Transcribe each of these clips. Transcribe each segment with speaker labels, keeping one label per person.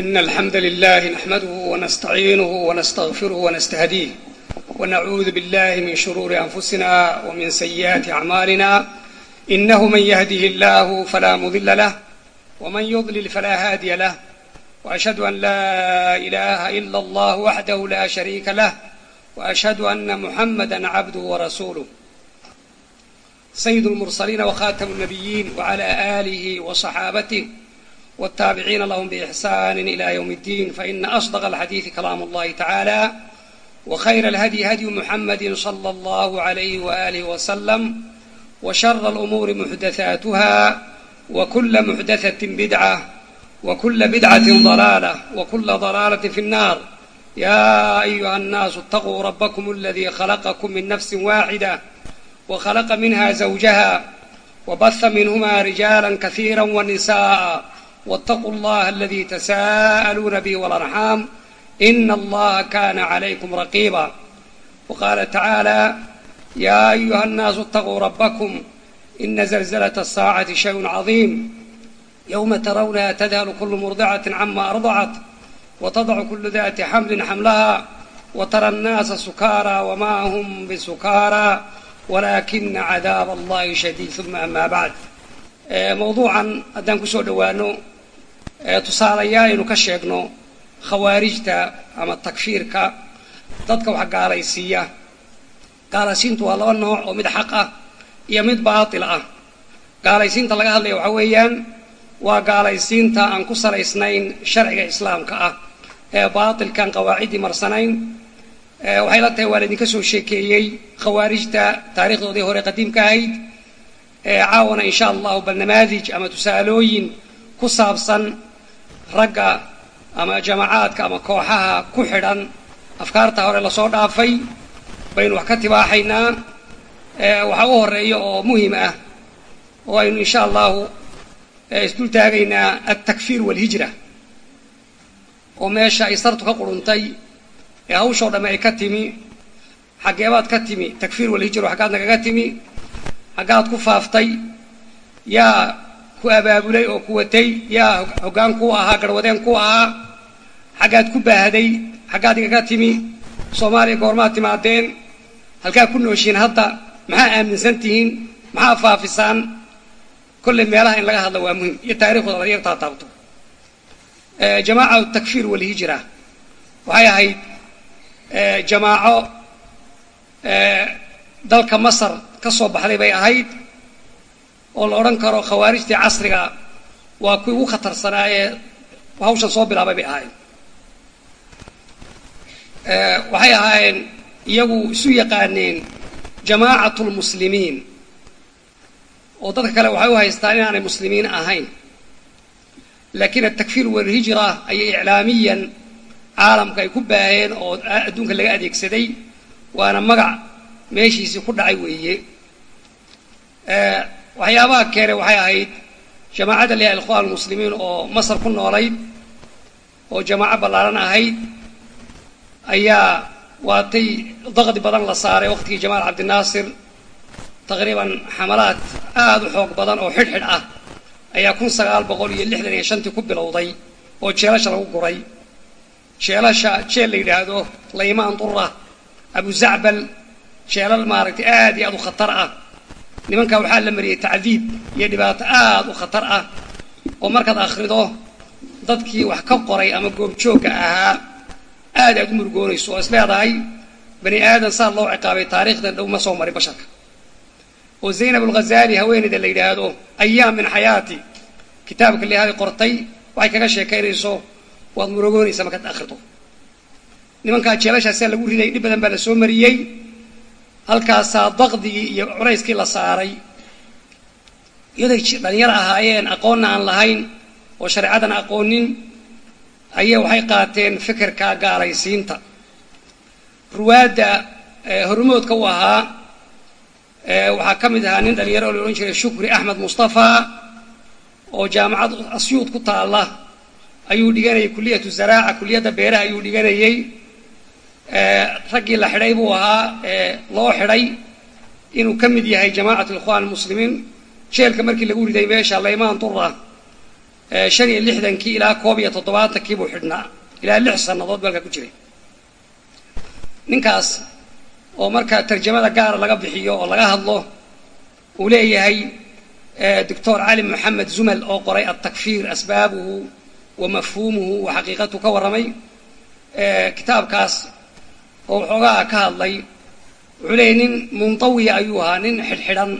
Speaker 1: إن الحمد لله نحمده ونستعينه ونستغفره ونستهديه ونعوذ بالله من شرور أنفسنا ومن سيئات أعمالنا إنه من يهده الله فلا مضل له ومن يضلل فلا هادي له وأشهد أن لا إله إلا الله وحده لا شريك له وأشهد أن محمدا عبده ورسوله سيد المرسلين وخاتم النبيين وعلى آله وصحابته والتابعين لهم بإحسان إلى يوم الدين فإن أصدق الحديث كلام الله تعالى وخير الهدي هدي محمد صلى الله عليه وآله وسلم وشر الأمور محدثاتها وكل محدثة بدعة وكل بدعة ضلالة وكل ضلالة في النار يا أيها الناس اتقوا ربكم الذي خلقكم من نفس واحدة وخلق منها زوجها وبث منهما رجالا كثيرا ونساء واتقوا الله الذي تساءلون به والأرحام إن الله كان عليكم رقيبا وقال تعالى يا أيها الناس اتقوا ربكم إن زلزلة الساعة شيء عظيم يوم ترونها تذهل كل مرضعة عما أرضعت وتضع كل ذات حمل حملها وترى الناس سكارى وما هم بسكارى ولكن عذاب الله شديد ثم أما بعد mawduucan haddaan ku soo dhowaano tusaalayaal aynu ka sheegno khawaarijta ama takfiirka. Dadka wax gaalaysiiya gaalaysiintu waa laba nooc oo mid xaq ah iyo mid baatil ah. Gaalaysiinta laga hadlaya waxaa weeyaan waa gaalaysiinta aan ku salaysnayn sharciga islaamka ah. Ee baatilkaan qawaaciddii marsanayn waxay la tahay waa laydinka soo sheekeeyey khawaarijta taarikhdoodii hore qadiimka ahayd caawana insha allahu bal namaadij ama tusaalooyin ku saabsan ragga ama jamacaadka ama kooxaha ku xidhan. Afkaarta hore la soo dhaafay baynu wax ka tibaaxaynaa waxaa u horreeya oo muhiim ah oo aynu insha allahu isdul taagaynaa altakfiir walhijra oo meesha ay sartu ka quruntay ee hawshoo dhamme ay ka timi xaggeebaad ka timi takfiir walhijra xaggaad nagaga timi xaggaad ku faaftay yaa ku abaabulay oo ku watay yaa hoggaan ku ahaa garwadeen ku ahaa xaggaad ku baahday xaggaad igaga timi soomaaliya goormaad timaadeen halkaa ku nooshiin hadda maxaa aaminsan tihiin maxaa faafisaan? Kolley meelaha in laga hadla waa muhiim iyo taariikhdooda la yartaa taabto. Jamaaca takfiir walhijra waxay ahayd jamaaco dalka masar ka soo baxday bay ahayd oo la odhan karo khawaarijtii casriga waa kuwii ugu khatarsanaa ee hawshan soo bilaabay bay ahaayeen. Waxay ahaayeen iyagu isu yaqaaneen jamaacatu lmuslimiin oo dadka kale waxay u haystaan inaanay muslimiin ahayn. Laakiin atakfiir walhijra ayay iclaamiyan caalamka ay ku baaheen oo adduunka laga adeegsaday waana magac meeshiisii ku dhacay weeye. Waxyaabaha keenay waxay ahayd jamaacadda liha ikhwaan almuslimiin oo masar ku noolayd oo jamaaco ballaaran ahayd ayaa waatay daqdi badan la saaray waqtigii jamaal cabdinaasir. Taqriiban xamalaad aada u xoog badan oo xidhxidh ah ayaa kun sagaal boqol iyo lixdan iyo shantii ku bilowday oo jeelasha lagu guray. Jeelasha jeel la yidhaahdo laymaan dura abu zacbal jeelal maaragtay aad iyo aad u khatar ah. Nimankaa waxaa la mariyey tacdiib iyo dhibaato aad u khatar ah oo markaad akhrido dadkii wax ka qoray ama goobjoogga ahaa aad aad u murugoonayso oo is leedahay bani aadan saa loo ciqaabay taariikhdan dhow ma soo marin basharka. Oo zaynab alghazali haweeneyda la yidhaahdo ayaam min xayaati. Kitaabka lihaadi qortay waxay kaga sheekaynayso waad murugoonaysaa markaad akhrido. Nimankaa jeelashaasaa lagu riday dhib badan baa la soo mariyey halkaasaa daqdigii iyo culayskii la saaray. Iyaday dhalinyar ahaayeen aqoonna aan lahayn oo shareecadan aqoonin ayay waxay qaateen fikirka gaalaysiinta. Ruwaadda hormoodka u ahaa waxaa ka mid ahaa nin dhalinyaro oo la odhan jiray shukri axmed mustafa oo jaamacad asyuud ku taalla. Ayuu dhiganayay kuliyatu zaraaca kuliyadda beeraha ayuu dhiganayey raggii la xidhay buu ahaa loo xidhay inuu ka mid yahay jamaacatu ikhwaan muslimiin. Jeelka markii lagu riday meesha laymaan dura shan iyo lixdankii ilaa koob iyo toddobaatankii buu xidhnaa. Ilaa lix sannadood balka ku jiray. Ninkaas oo marka tarjamada gaara laga bixiyo oo laga hadlo uu leeyahay doctor cali moxamed zumal oo qoray altakfiir asbaabuhu wa mafhuumuhu wa xaqiiqatu ka warramay kitaabkaas oo waxoogaa ka hadlay. Wuxuu leeyahy nin muntawiya ayuu ahaa nin xidhxidhan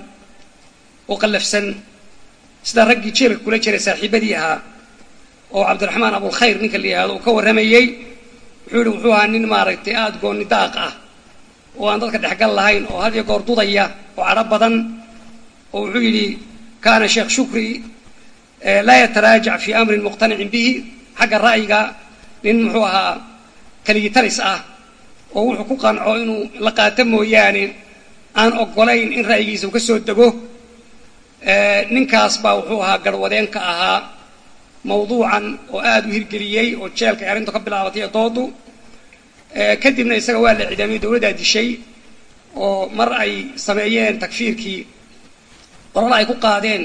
Speaker 1: oo qallafsan. Sida raggii jeelka kula jiray saaxiibadii ahaa oo cabdiraxmaan abulkhayr ninka la yihahdo uu ka warramayey wuxuu yihi wuxuu ahaa nin maaragtay aada gooni daaq ah oo aan dadka dhexgal lahayn oo had iyo goor dudaya oo cadho badan. Oo wuxuu yidhi kaana sheekh shukri laa yataraajac fi amrin muqtanicin bihi xagga ra'yiga nin muxuu ahaa talis ah oo wuxuu ku qanco inuu la qaato mooyaane. Aan ogolayn in ra'yigiisa uu ka soo dego. Ninkaas baa wuxuu ahaa garwadeenka ahaa. Mawduucan oo aada u hirgeliyey oo jeelka ay arrintu ka bilaabatay ee doodu. Kadibna isaga waa la cidaamiyey dowladdaa dishay oo mar ay sameeyeen takfiirkii. Qorala ay ku qaadeen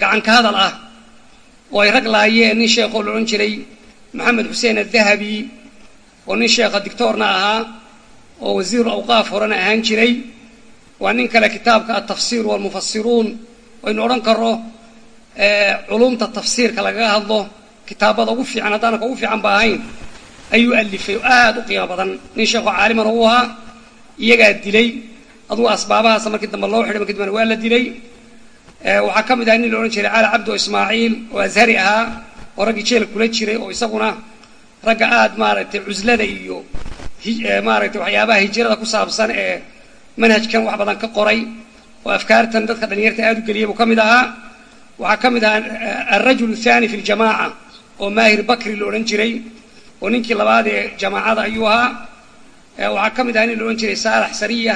Speaker 1: gacan ka hadal ah oo ay rag laayeen nin sheekoo la odhan jiray maxamed xuseen adahabi oo nin sheekha dictoorna ahaa oo wasiiru awqaaf horena ahaan jiray waa nin kale kitaabka altafsiir walmufasiruun aynu odhan karo culumta tafsiirka lagaga hadlo kitaabada ugu fiican haddaana ka ugu fiican ba ahayn ayuu alifay oo aada u qiimo badan. Nin sheekoo caalimana uu ahaa iyagaa dilay adugu asbaabahaasa markii dambe loo xidhay markii dambena waa la dilay. Waxaa ka mid ahaa nin la odhan jiray cali cabdo ismaaciil oo ashari ahaa oo raggii jeelka kula jiray oo isaguna ragga aada maaragtay cuslada iyo maaragtay waxyaabaha hijrada ku saabsan ee manhajkan wax badan ka qoray oo afkaartan dadka dhalinyarta aada u geliyay buu ka mid ahaa. Waxaa ka mid ahaa alrajul athani fi ljamaaca oo maahir bakri la odhan jiray oo ninkii labaad ee jamaacada ayuu ahaa. Waxaa ka mid ahaa nin la odhan jiray saalax sariya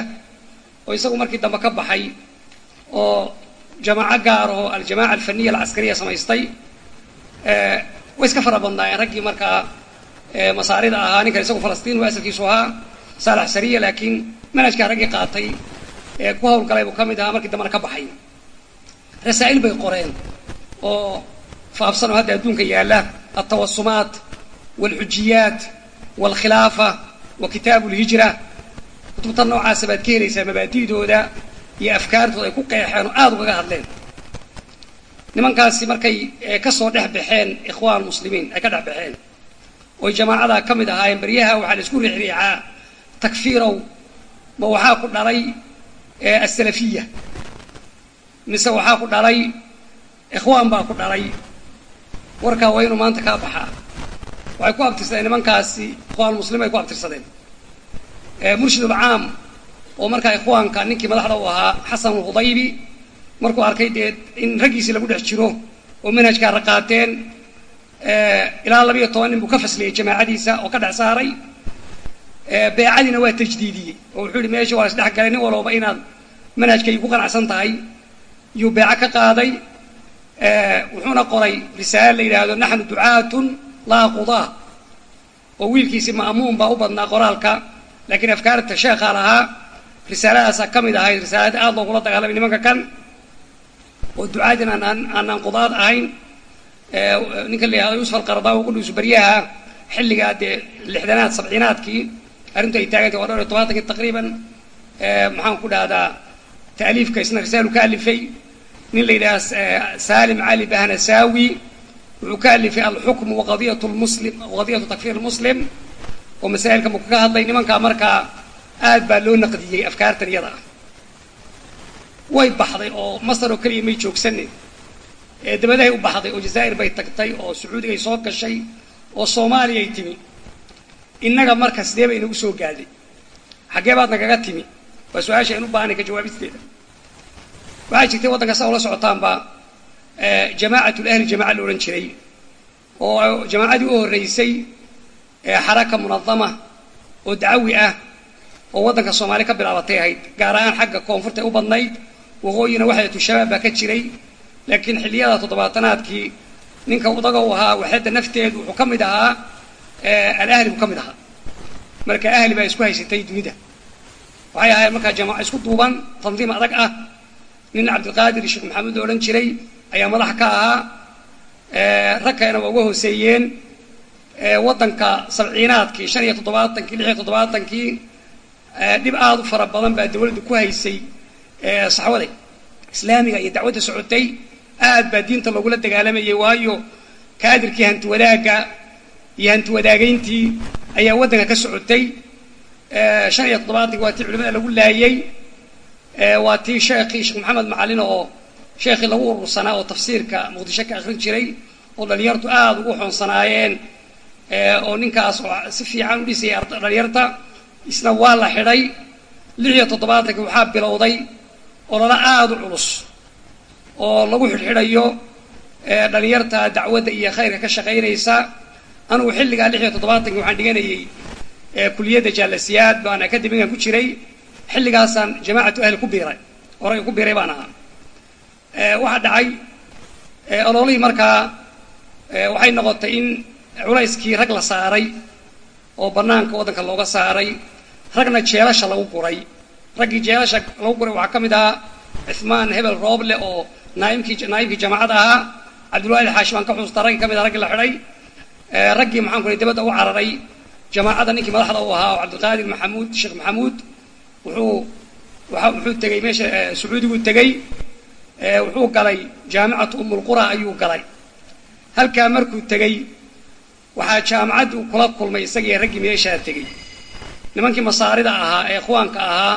Speaker 1: oo isagu markii dambe ka baxay oo jamaaco gaar oo aljamaca alfaniya alcaskariya samaystay. Way iska fara badnaayeen raggii markaa masaarida ahaa ninkan isagu falastiin waa asalkiisu ahaa saalax sariya laakiin manhajkaa raggii qaatay ee ku hawlgalay buu ka mid ahaa markii dambena ka baxay. Rasaa'il bay qoreen oo faafsan oo hadda adduunka yaalla altawasumaat walxujiyaat walkhilaafa wa kitaabu lhijra kutubta noocaasa baad ka helaysaa mabaadi'dooda iyo afkaartooda ay ku qeexeen oo aada ugaga hadleen. Nimankaasi markay ka soo dhex baxeen ikhwaan muslimiin ay ka dhex baxeen oy jamaacadaa ka mid ahaayeen baryaha waxaa la isku riixriixaa takfiirow ma waxaa ku dhalay asalafiya mise waxaa ku dhalay ikhwaan baa ku dhalay. Warkaa waa inuu maanta kaa baxaa. Waxay ku abtirsadeen nimankaasi ikhwaan muslim ay ku abtirsadeen. Murshid ulcaam oo markaa ikhwaanka ninkii madaxda u ahaa xasan alhudaybi markuu arkay dee in raggiisii lagu dhex jiro oo manhajkaa raqaateen ilaa labiyo toban nin buu ka fasliyey jamaacadiisa oo ka dhex saaray. Beecadiina waa tajdiidiyey. Oo wuxuu yihi meesha waa isdhex galay nin walooba inaad manhajkay ku qanacsan tahay. Yuu beeco ka qaaday. Wuxuuna qoray risaale la yidhaahdo naxnu ducaatun laa qudaa. Oo wiilkiisii ma'muun baa u badnaa qoraalka. Laakiin afkaarta sheekhaa lahaa risaaladaasaa ka mid ahayd risaalada aada loogula dagaalamay nimanka kan. Oo ducaadin aanaan qudaad ahayn ninka la yihahdo yuusuf alqardaa qudhiisu baryaha xilligaa dee lixdanaad sabciinaadkii arrintu ay taagantay waa dhowr iyo tobaatankii taqriiban. Maxaan ku dhahdaa taaliifka isna risaalu ka alifay. Nin la yidhaha salim cali bahnasaawi wuxuu ka alifay alxukmu waqadiyat lmuslim waqadiyatu takfiir lmuslim oo masaa'ilka muku ka hadlay nimankaa markaa aad baa loo naqdiyey afkaartan iyada. Ah way baxday oo masar oo keliya may joogsanin ee dabadahay u baxday oo jazaa'ir bay tagtay oo sacuudigay soo gashay oo soomaaliyay timi. Innaga marka sidee bay inagu soo gaadhay? Xaggee baad nagaga timi? Waa su'aasha aynu u baahanay ka jawaabisteeda waxaa jirtay waddanka saa ula socotaanba jamaacatul ahli jamaaca la odhan jiray oo jamaacadii u horreysay xaraka munadama oo dacawi ah oo waddanka soomaaliya ka bilaabatay ahayd gaar ahaan xagga koonfurta u badnayd waqooyina waxaytu shabaab baa ka jiray laakiin xilliyada toddobaatanaadkii ninka udaga u ahaa waxeedda nafteedu wuxuu ka mid ahaa alahli buu ka mid ahaa. Marka ahli baa isku haysatay dunida. Waxay ahayd markaa jamaaco isku duuban tandiim adag ah. Nin cabdilqaadir sheekh maxamed la odhan jiray ayaa madax ka ahaa rag waa uga hooseeyeen waddanka sabciinaadkii shan iyo toddobaatankii lix iyo toddobaatankii dhib aada u fara badan baa dawladdu ku haysay saxwada islaamiga iyo dacwadda socotay aad baa diinta loogula dagaalamayay waayo kaadirkii hanti wadaagga iyo hanti wadaagayntii ayaa waddanka ka socotay. Shan iyo toddobaatankii waa tii culimada lagu laayey waa tii sheekhii sheekh maxamed macalin oo sheekhii lagu urursanaa oo tafsiirka muqdisho ka akrin jiray oo dhalinyartu aada ugu xoonsanaayeen oo ninkaas oo si fiican u dhisayay dhalinyarta isna waa la xidhay. Lix iyo toddobaatankii waxaa bilowday olala aada u culus oo lagu xidhxidhayo dhalinyarta dacwadda iyo khayrka ka shaqaynaysa anugu xilligaa lix iyo toddobaatankii waxaan dhiganayay kuliyadda jaalasiyaad baan akademigan ku jiray xilligaasaan jamaacatu ahli ku biiray orayga ku biiray baan ahaa. Waxaa dhacay ololihii markaa waxay noqotay in culayskii rag la saaray oo banaanka waddanka looga saaray ragna jeelasha lagu guray. Raggii jeelasha lagu guray waxaa ka mid ahaa cuhmaan hebel rooble oo naa'imkii jamaacada ahaa. Cabdulwaahid xaashi baan ka xususta raggii ka mid ah raggii la xidhay. Raggii maxaan ku ray dibadda u cararay. Jamaacadda ninkii madaxda u ahaa oo cabdilqaadir maxamuud sheekh maxamuud wuxuu wuxuu tegey meesha sacuudiguu tegey wuxuu galay jaamicatu umulqura ayuu galay. Halkaa markuu tegey waxaa jaamacaddi kula kulmay isagii raggii meeshaa tegey nimankii masaarida ahaa ee ikhwaanka ahaa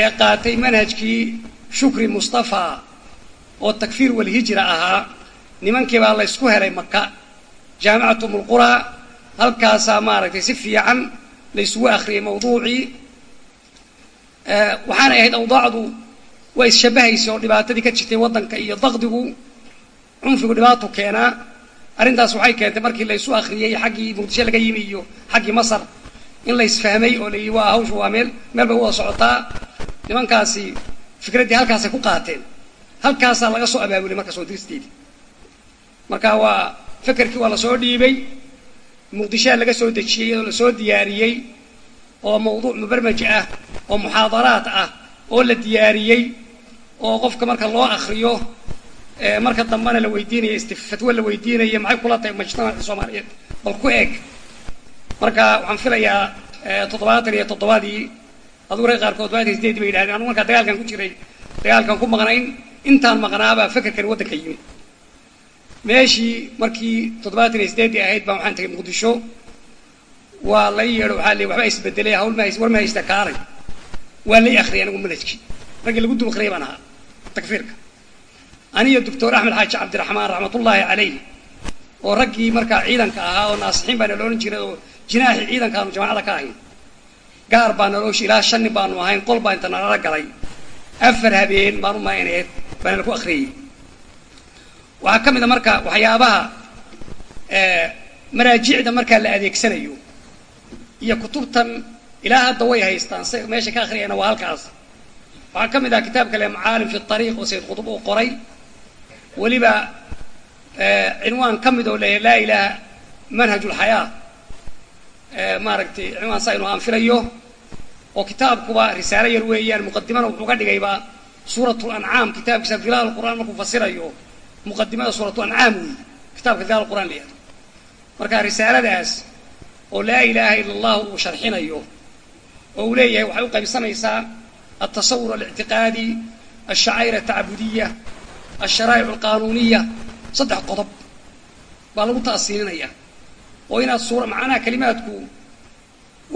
Speaker 1: ee qaatay manhajkii shukri mustafa oo takfiir walhijra ahaa nimankii baa la ysku helay maka jaamicatu umulqura halkaasaa maaragtay si fiican la ysugu akriyay mawduucii waxaanay ahayd awdaacdu waa isshabahaysa oo dhibaatadii ka jirtay waddanka iyo daqdigu cunfigu dhibaato keenaa. Arrintaas waxay keentay markii la isu akriyey xaggii muqdisho laga yimi iyo xaggii masar in la isfahmay oo la yidhi waa hawshu waa meel meel bay u socotaa. Nimankaasi fikraddii halkaasay ku qaateen halkaasaa laga soo abaabulay marka soo diristeedii. Marka waa fekerkii waa la soo dhiibay muqdishoa laga soo dejiyey iyadoo la soo diyaariyey oo mawduuc mubarmaj ah oo muxaadaraad ah oo la diyaariyey oo qofka marka loo akriyo marka dambena la weydiinaya isfatwo la weydiinaya maxay kula tahay mujtamaca soomaaliyeed? Bal ku eeg. Marka waxaan filayaa toddobaatan iyo toddobadii adugu rag qaarkood todobaatan sideed bay yidhahdeen anugu markaa dagaalkan ku jiray dagaalkan ku maqnayn intaan maqnaabaa fekerkani waddanka yimid meeshii markii toddobaatan iyo sideeddii ahayd baan waxaan tagay muqdisho. Waa lay yeedho waxaa lii waxba isbedelay hawl ma war ma haysta kaalay waa lay akriyay anigu manhajkii raggii lagu dul akriyay baan ahaa takfiirka. Aniyo doctor axmed xaaji cabdiraxmaan raxmatullaahi calayh oo raggii markaa ciidanka ahaa oo naasixiin baa nala odhan jiray oo jinaaxii ciidanka aanu jamacada ka ahayn. Gaar baa nalooshi ilaa shan nin baanu ahayn qol baa inta nalala galay. Afar habeen baan u maaynayd baa nala ku akriyay waxaa ka mid a marka waxyaabaha maraajicda markaa la adeegsanayo iyo kutubtan ilaa hadda way haystaan si meesha ka akriyayna waa halkaas. Waxaa ka mid ah kitaabka le macaalim fi ariiq oo sayd qutub uu qoray. Weliba cinwaan ka mid oo leeyahay laa ilaaha manhaj lxayaa maaragtay cinwaan saa inu anfilayo oo kitaabkuba risaalo yar weeyaan muqadimana wuxuu ka dhigayba suurat lancaam kitaabkiisa dilal qur'aan markuu fasirayo muqadimada suuratu ancaam weey kitaabka dilal qur'aan la yihahdo marka risaaladaas oo laa ilaaha ila allah uu sharxinayo oo uu leeyahay waxay u qaybsanaysaa altasawur alictiqaadi alshacaa'ir atacbudiya alsharaa'ic alqanuuniya saddex qodob baa lagu ta'siilinaya oo inaad suura macnaha kalimaadku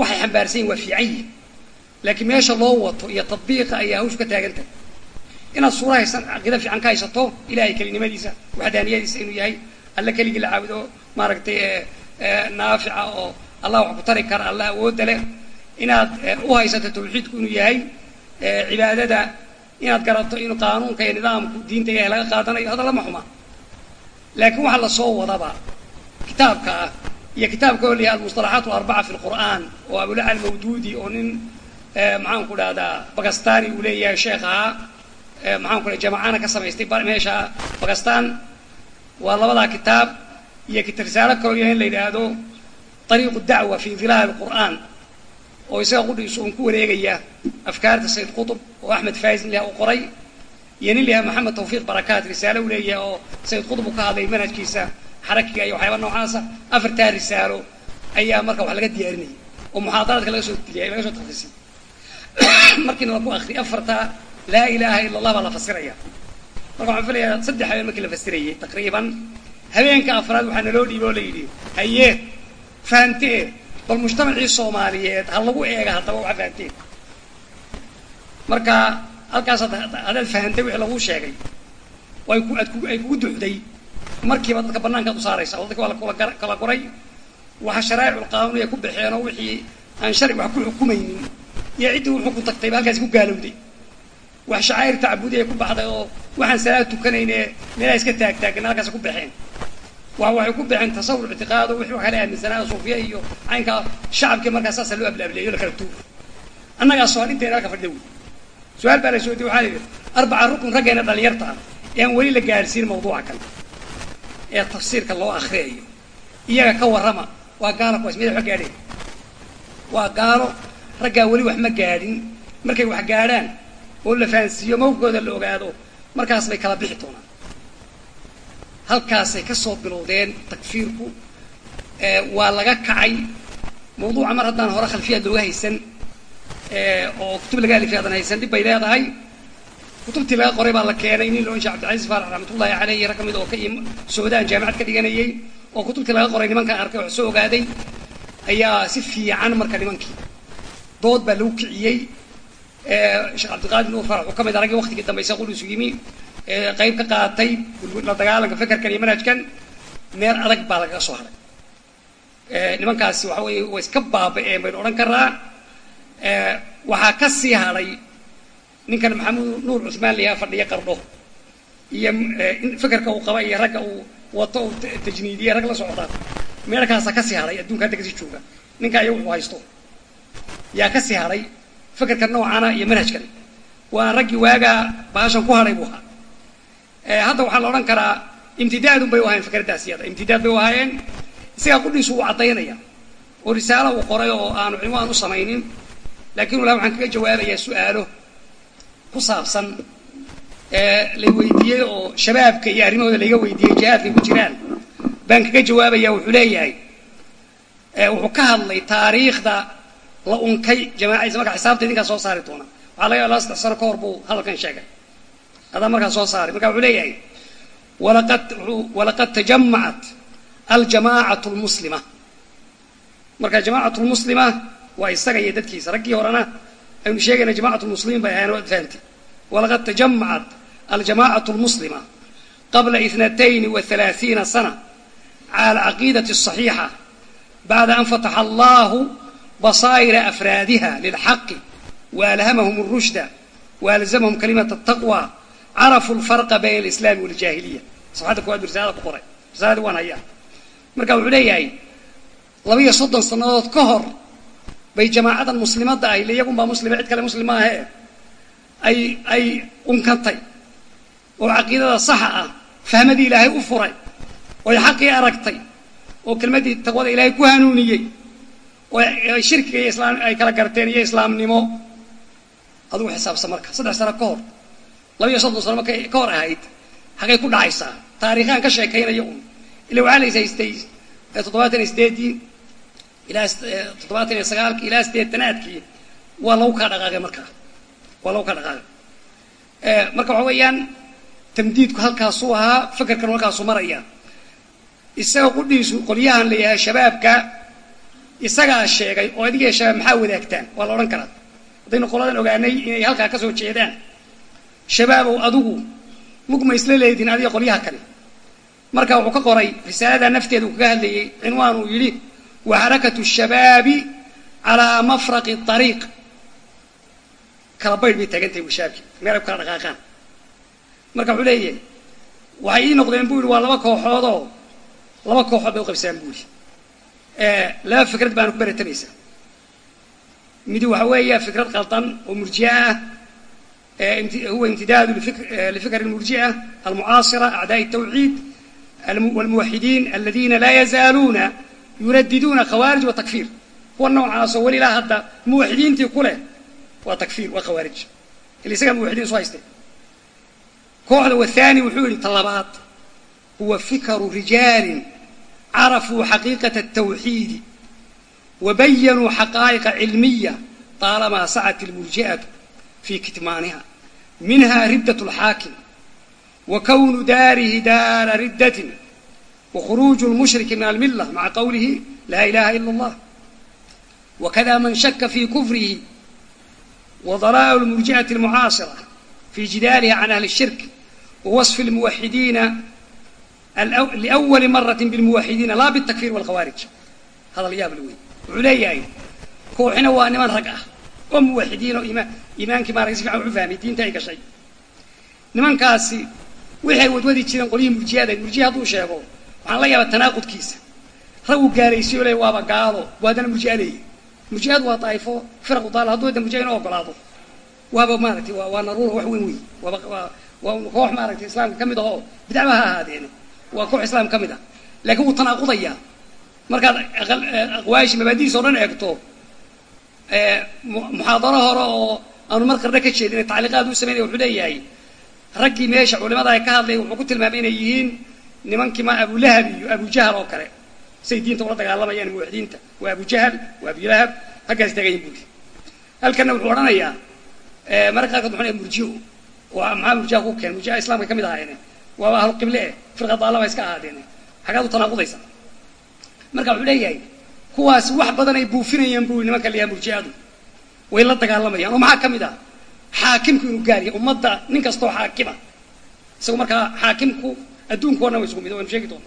Speaker 1: waxay xambaarsan yihiin waa fiican yihiin laakiin meesha loo wato iyo tadbiiqa ayaa hawshu ka taagan tahay inaad suura haysan caqiida fiican ka haysato ilahay kelinimadiisa waxdaaniyadiisa inuu yahay alla keligii la caabudo maaragtay naafica oo allah wax ku tari kara allah awoodda leh. Inaad u haysato tawxiidku inuu yahay cibaadada inaad garato inuu qaanuunka iyo nidaamku diinta ilahay laga qaadanayo hadda lama xuma laakiin waxaa la soo wadaba kitaabka ah iyo kitaabka oo layahay almustalaxaat alarbaca fi lqur'aan oo abulaca almawduudi oo nin maxaan ku dhahdaa bakistani uu leeyahay sheekh ahaa maxaan ku jamacana ka samaystay meesha bakistan waa labadaa kitaab iyo risaalo kaloo yahay in la yidhaahdo ariiqu dacwa fi dilaal qur'aan oo isaga qudhiisu uun ku wareegaya afkaarta sayd qutub oo axmed faisin leh u qoray iyo nin layaha maxamed tawfiiq barakaat risaalo u leeyahay oo sayid qudbu ka hadlay manhajkiisa xarakiga iyo waxyaaba noocaasa afartaa risaalo ayaa marka wax laga diyaarinayay oo muxaadaraadka laga soo laga soo takrisay markiina waa ku akri afartaa laa ilaaha ila allah baa la fasiraya. Marka waxaan filayaa saddex habeen markii la fasirayay taqriiban habeenka afraad waxaa naloo dhiibay oo la yidhi haye fahamtee bal mujtamacii soomaaliyeed ha lagu eega haddaba waxa fahamteen marka halkaas haddaad fahamtay wixii laguu sheegay ay ku ku kugu duxday markiiba dadka banaankaad u saaraysa oo dadka waa kala guray waxa sharaaicul qaanuun ay ku baxeen oo wixii aan sharci wax ku xukumaynin iyo ciddii u xukun tagtayba halkaasi ku gaalowday wax shacaa'ir tacbudi ku baxday oo waxaan salaad tukanayne meelaha iska taagtaagana halkaasi ku baxeen wa waxay ku baxeen tasawur ictiqaado wixii kale aaminsanaa suufiya iyo caynkaa shacabkii markaa saasa loo ablaableeyo la kala tuuro annagaa soo inteena halka fadhida wey. Su'aal baa la soo diy waxaa la yidhi arbaca rukun raggeena dhalinyarta ah ee aan weli la gaadhsiin mawduuca kan ee tafsiirka loo akriyayo iyaga ka warrama waa gaalo kuwaas miday wax gaadheen waa gaalo raggaa weli wax ma gaadhin. Markay wax gaadhaan oo la fahansiiyo mawqifkooda la ogaado markaas bay kala bixi doonaan. Halkaasay ka soo bilowdeen takfiirku waa laga kacay mawduuca mar haddaan hore khalfiyaad looga haysan oo kutub laga alifay hadan haysan dhib bay leedahay. Kutubtii laga qoray baa la keenay nin loo insha cabdilcaziz faarax raxmatullahi caleyhi rag ka mid oo ka suudaan jaamacad ka dhiganayay oo kutubtii laga qoray nimankaan arkay wax soo ogaaday ayaa si fiican marka nimankii dood baa lagu kiciyey sheekh cabdiqaadir nuur faarax uu ka mid a raggii waktigii dambaysa qulisu yimi qayb ka qaatay la dagaalanka fekerkan iyo manhajkan meel adag baa lagaga soo haray nimankaasi waxa weeye way iska baaba-een baynu odhan karaa waxaa ka sii hadhay ninkan maxamuud nuur cuثmaan layaha fadhiya qardho iyo fekerka uu qaba iyo ragga uu wato uu tajniidiye rag la socda meelkaasa ka sii hadhay adduunka hadda ka sii jooga ninka iya wuxuu haysto yaa ka sii hadhay fekerka noocana iyo manhajkan. Waa raggii waagaa baashan ku hadhay buu ahaa. Hadda waxaa la odhan karaa imtidaadun bay u ahayen fikraddaas iyada. Imtidaad bay u ahaayeen isagaa qudhiisu uu caddaynaya. Oo risaalo uu qoray oo aanu cinwaan u samaynin laakiin walahi waxaan kaga jawaabayaa su'aalo ku saabsan la weydiiyey oo shabaabka iyo arrimahooda laiga weydiiyey jihaadkay ku jiraan. Baan kaga jawaabaya wuxuu leeyahay wuxuu ka hadlay taariikhda la unkay jamaacadiisa marka xisaabta idinkaa soo saari doona. Waxaa laga laba saddex sano ka hor buu hadalkan sheegay. Adaa markaa soo saaray marka wuxuu leeyahay walaqad tajamacat aljamaacatu lmuslima marka jamaacatu lmuslima waa isaga iyo dadkiisa. Raggii horena aynu sheegayna jamacatu lmuslimiin bay ahayen waad fahamtay walaqad tajamacat aljamacatu lmuslima qabla ithnatayni wa halaathiina sana cala alcaqiidati asaxiixa bacda an fataxa allahu basaa'ira afraadiha lilxaqi waalhamahum اrushda waalzamahum kalimata ataqwa carafuu lfarqa bayna alislaami waljahiliya safxadda kuwaad risaalada ku qoray risaaladii waan hayaa marka wuxuu leeyahay labiiyo soddon sannadood ka hor bay jamaacadan muslimadda ahi iyagun baa muslima cid kale muslim maahe ay ay unkantay oo caqiidada saxa ah fahmadii ilaahay u furay oy xaqii aragtay oo kelmaddii taqwada ilaahay ku hanuuniyey shirkiga ay kala garteen iyo islaamnimo. Adugu xisaabsan marka saddex sano ka hor labiiyo soddon sano markay ka hor ahayd xagay ku dhacaysaa. Taariikhaan ka sheekaynaya un ila waxaa la haystay toddobaatan sideedii ilaa toddobaatan iyo sagaalkii ilaa sideetanaadkii waa lagu kaa dhaqaaqay markaa waa lagu kaa dhaqaaqay. Marka waxa weeyaan tamdiidku halkaasuu ahaa fekerkan halkaasuu maraya isaga qudhiisu qolyahan la yahay shabaabka isagaa sheegay oo adiga shabaab maxaa wadaagtaan waa la odhan karaa haddaynu qoladan ogaanay inay halkaa ka soo jeedaan. Shabaabow adigu lugma isla leedin adiga qolyaha kale. Marka wuxuu ka qoray risaalada nafteeda uu kaga hadlayay cinwaan uu yidhi wa xarakatu shabaabi calaa mafraqi ariiq kala baydh bay taagan tahay washaabki meel ay ku kala dhaqaaqaan. Marka wuxuu leeyahay waxay ii noqdeen bu yihi waa laba kooxoodoo laba kooxood bay u qabsaan bu yihi laba fikrad baana ku beratamaysaa midi waxa weeya fikrad qaldan oo murjia ah huwa imtidaadu lifikr murjia almucaasira acdaai الtawxiid wاlmuwaxidiin aladina laa yazaaluuna yuradiduuna khawaarij wa takfir kuwa noocaasoo weli ilaa hadda muwaxidiintii ku leh waa takfir waa khawaarij ila isagaa muwaxidiin isu haystay kooxda wathani wuxuu yihi talabaad huwa fikaru rijaalin carafuu xaqiiqata الtawxiidi wabayanuu xaqaa'iqa cilmiya طaalamaa sacat اlmurji'atu fi kitmaaniha minha riddaة اlxaakim wa kownu daarihi daara riddatin وخروج المشرك من الملة مع قوله لا إله إلا الله وكذا من شك في كفره وضلال المرجئة المعاصرة في جدالها عن أهل الشرك ووصف الموحدين لأول مرة بالموحدين لا بالتكفير والخوارج هذا الياب الوي عليا كوحنا وأنا من رقعه وموحدين وإيمان إيمانك ما رئيسك عن فهمي دين تايك شيء نمان كاسي وحي ودودي تشيران قولين مرجئة مرجئة دو شيخو waxaan la yaabaa tanaaqudkiisa raggu gaalaysiyo le waaba gaalo waa haddana murji'aleeyi murji'adu waa daa'ifo firaqu daala hadduu hadda murji'a inoo ogolaado waaba maaragtay waa waa naruura wax weyn wey waaba waa waa koox maaragtay islaamka ka mid ahoo bidacba ha ahaadeene waa koox islaam ka mid ah. Laakiin wuu tanaaqudayaa. Markaad aqwaashi mabaadihiisa o dhan eegto muxaadaro hore oo aanu mar qarna ka jeedin tacliiqaad u samaynaya wuxuu leeyahay raggii meesha culimada ay ka hadlay wuxuu ku tilmaamay inay yihiin nimankii ma abulahab iyo abujahal oo kale. Say diinta ula dagaalamayaan muwaxidiinta waa abujahal waa abilahab haggaas tagayin buuri halkanna wuxuu odhanayaa mararka qaarkood muxuu murji'u. Waa maxaa murjiha ku keen. Murjiha islaamka ka mid ahaayeene waaba ahlu qible eh firqa daallaba iska ahaadeene xaggaad u tanaaqudaysa. Marka wuxuu leeyahay kuwaasi wax badan ay buufinayaan buu nimanka layaha murji'adu way la dagaalamayaan. Oo maxaa ka mid ah? Xaakimku inuu gaariya ummadda nin kastoo xaakima. Isagu markaa xaakimku adduunka o dhan wa isku mid waynu sheegi doona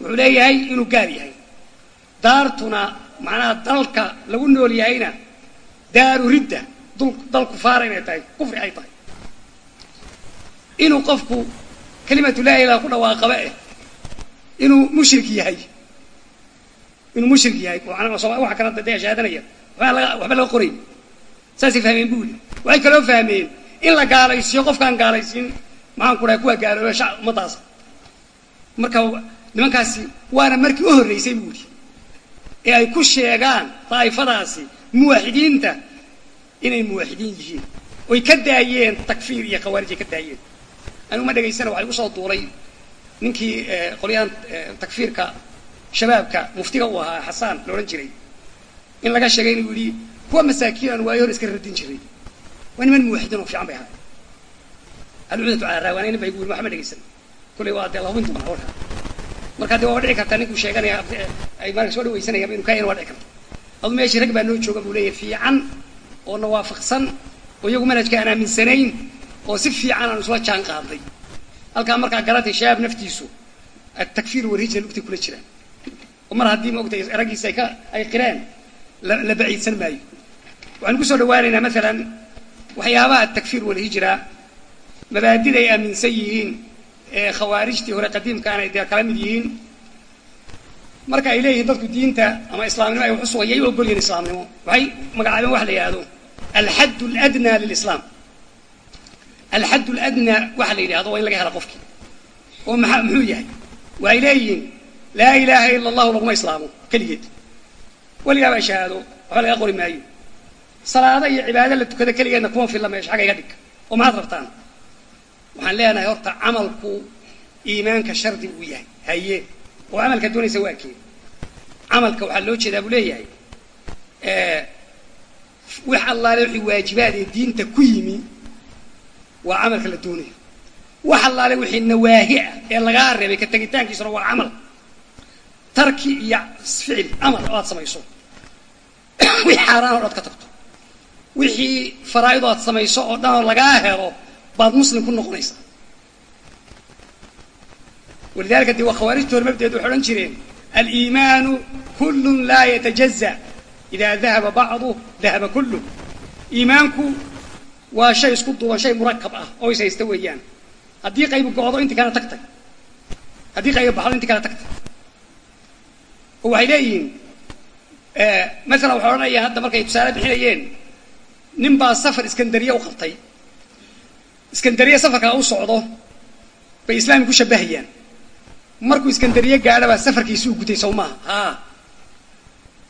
Speaker 1: wuxuu leeyahay inuu gaar yahay. Daartuna macnaha dalka lagu nool yahayna daaru ridda dal kufaara inay tahay kufri ay tahay. Inuu qofku kalimatu laa ilaha ku dhawaaqaba eh inuu mushrik yahay inuu mushrik yahay waxa kala dee shahaadanaya waxba laga qoray saasay fahmeen bu yidhi waxay kaloo fahmeen in la gaalaysiiyo qofkaan gaalaysiin maxaan ku dhahay kuwa gaalooba shac ummadaasa marka nimankaasi waana markii u horreysay buu yidhi ee ay ku sheegaan daa'ifadaasi muwaxidiinta inay muwaxidiin yihiin oy ka daayeen takfiir iyo khawaarij ay ka daayeen anigu ma dhegaysana waxay u soo duulay ninkii qolyahan takfiirka shabaabka muftiga uu ahaa xasaan la odhan jiray. In laga sheegay inuu yidhi kuwa masaakiin aan waayo hor iska radin jiray. Waa niman muwaxidiin oo fiican bay ahaay alcudatu calaa raawaanaynin bay gu yiri waxma dhegaysan kullay waa dee lahubin doona warka marka dee waa dhici kartaa ninkuu sheeganaya ay marka soo dhawaysanayaan inuu kaayana waa dhici karta adu meeshii rag baa noo jooga buu leeyahay fiican oo na waafaqsan oo iyagu manhajka aan aaminsanayn oo si fiican aan isula jaan qaadnay. Halkaa markaa garatay shabaab naftiisu atakfiir warhijna lugtay kula jiraan. Mar haddii maogtay raggiisa ka ay qireen la baciidsan maayo. Waxaanu ku soo dhawaanaynaa maalan waxyaabaha atakfiir walhijra mabaadida ay aaminsan yihiin ee khawaarijtii hore qadiimkaana ay dee kala mid yihiin marka ay leeyihiin dadku diinta ama islaamnimo ay wax u sugayay u ogol yihiin islaamnimo. Waxay magacaabeen wax la yidhahdo alxadd ladnaa lilislaam alxadd ladnaa waxa la yidhahdo waa in laga hela qofkii oo maa muxuu yahay waxay leeyihiin laa ilaaha ila allahu laguma islaamo keligeed weligaaba shahaado waxba laga qori maayo salaado iyo cibaado la tukada keligeedna kuma filla meesha xagga iga dhig oo maxaad rabtaan waxaan leenahay horta camalku iimaanka shardi uu yahay haye oo camalka doonaysa waa kee camalka waxaa loo jeedaa buu leeyahay wax allaale wixii waajibaad ee diinta ku yimi waa camalka la doonayo wax allaale wixii nawaahi ah ee lagaa reebay ka tegitaankiisuna waa camal. Tarki iyo ficil amal oo aad samayso. Wixii xaaraan o dhan ka tagto. Wixii faraa'id o aad samayso oo dhan oo lagaa helo baad muslim ku noqonaysaa walidalika dee waa khawaarijta hore mabdeed waxay odhan jireen aliimaanu kullun laa yatajaza idaa dahaba bacdu dahaba kullu iimaanku waa shay isku duuban shay murakab ah oo is haysta weeyaan. Haddii qayb go'do intii kale tagtay haddii qayb baxdo intii kale tagtay oo waxay leeyihiin masalan waxay odhanayaan hadda markay tusaale bixinayeen nin baa safar iskandariye u qabtay. Iskandariye safarkaa u socdo bay islaami ku shabahayaan markuu iskandariye gaadhabaa safarkiisi u gutay sow maaha haa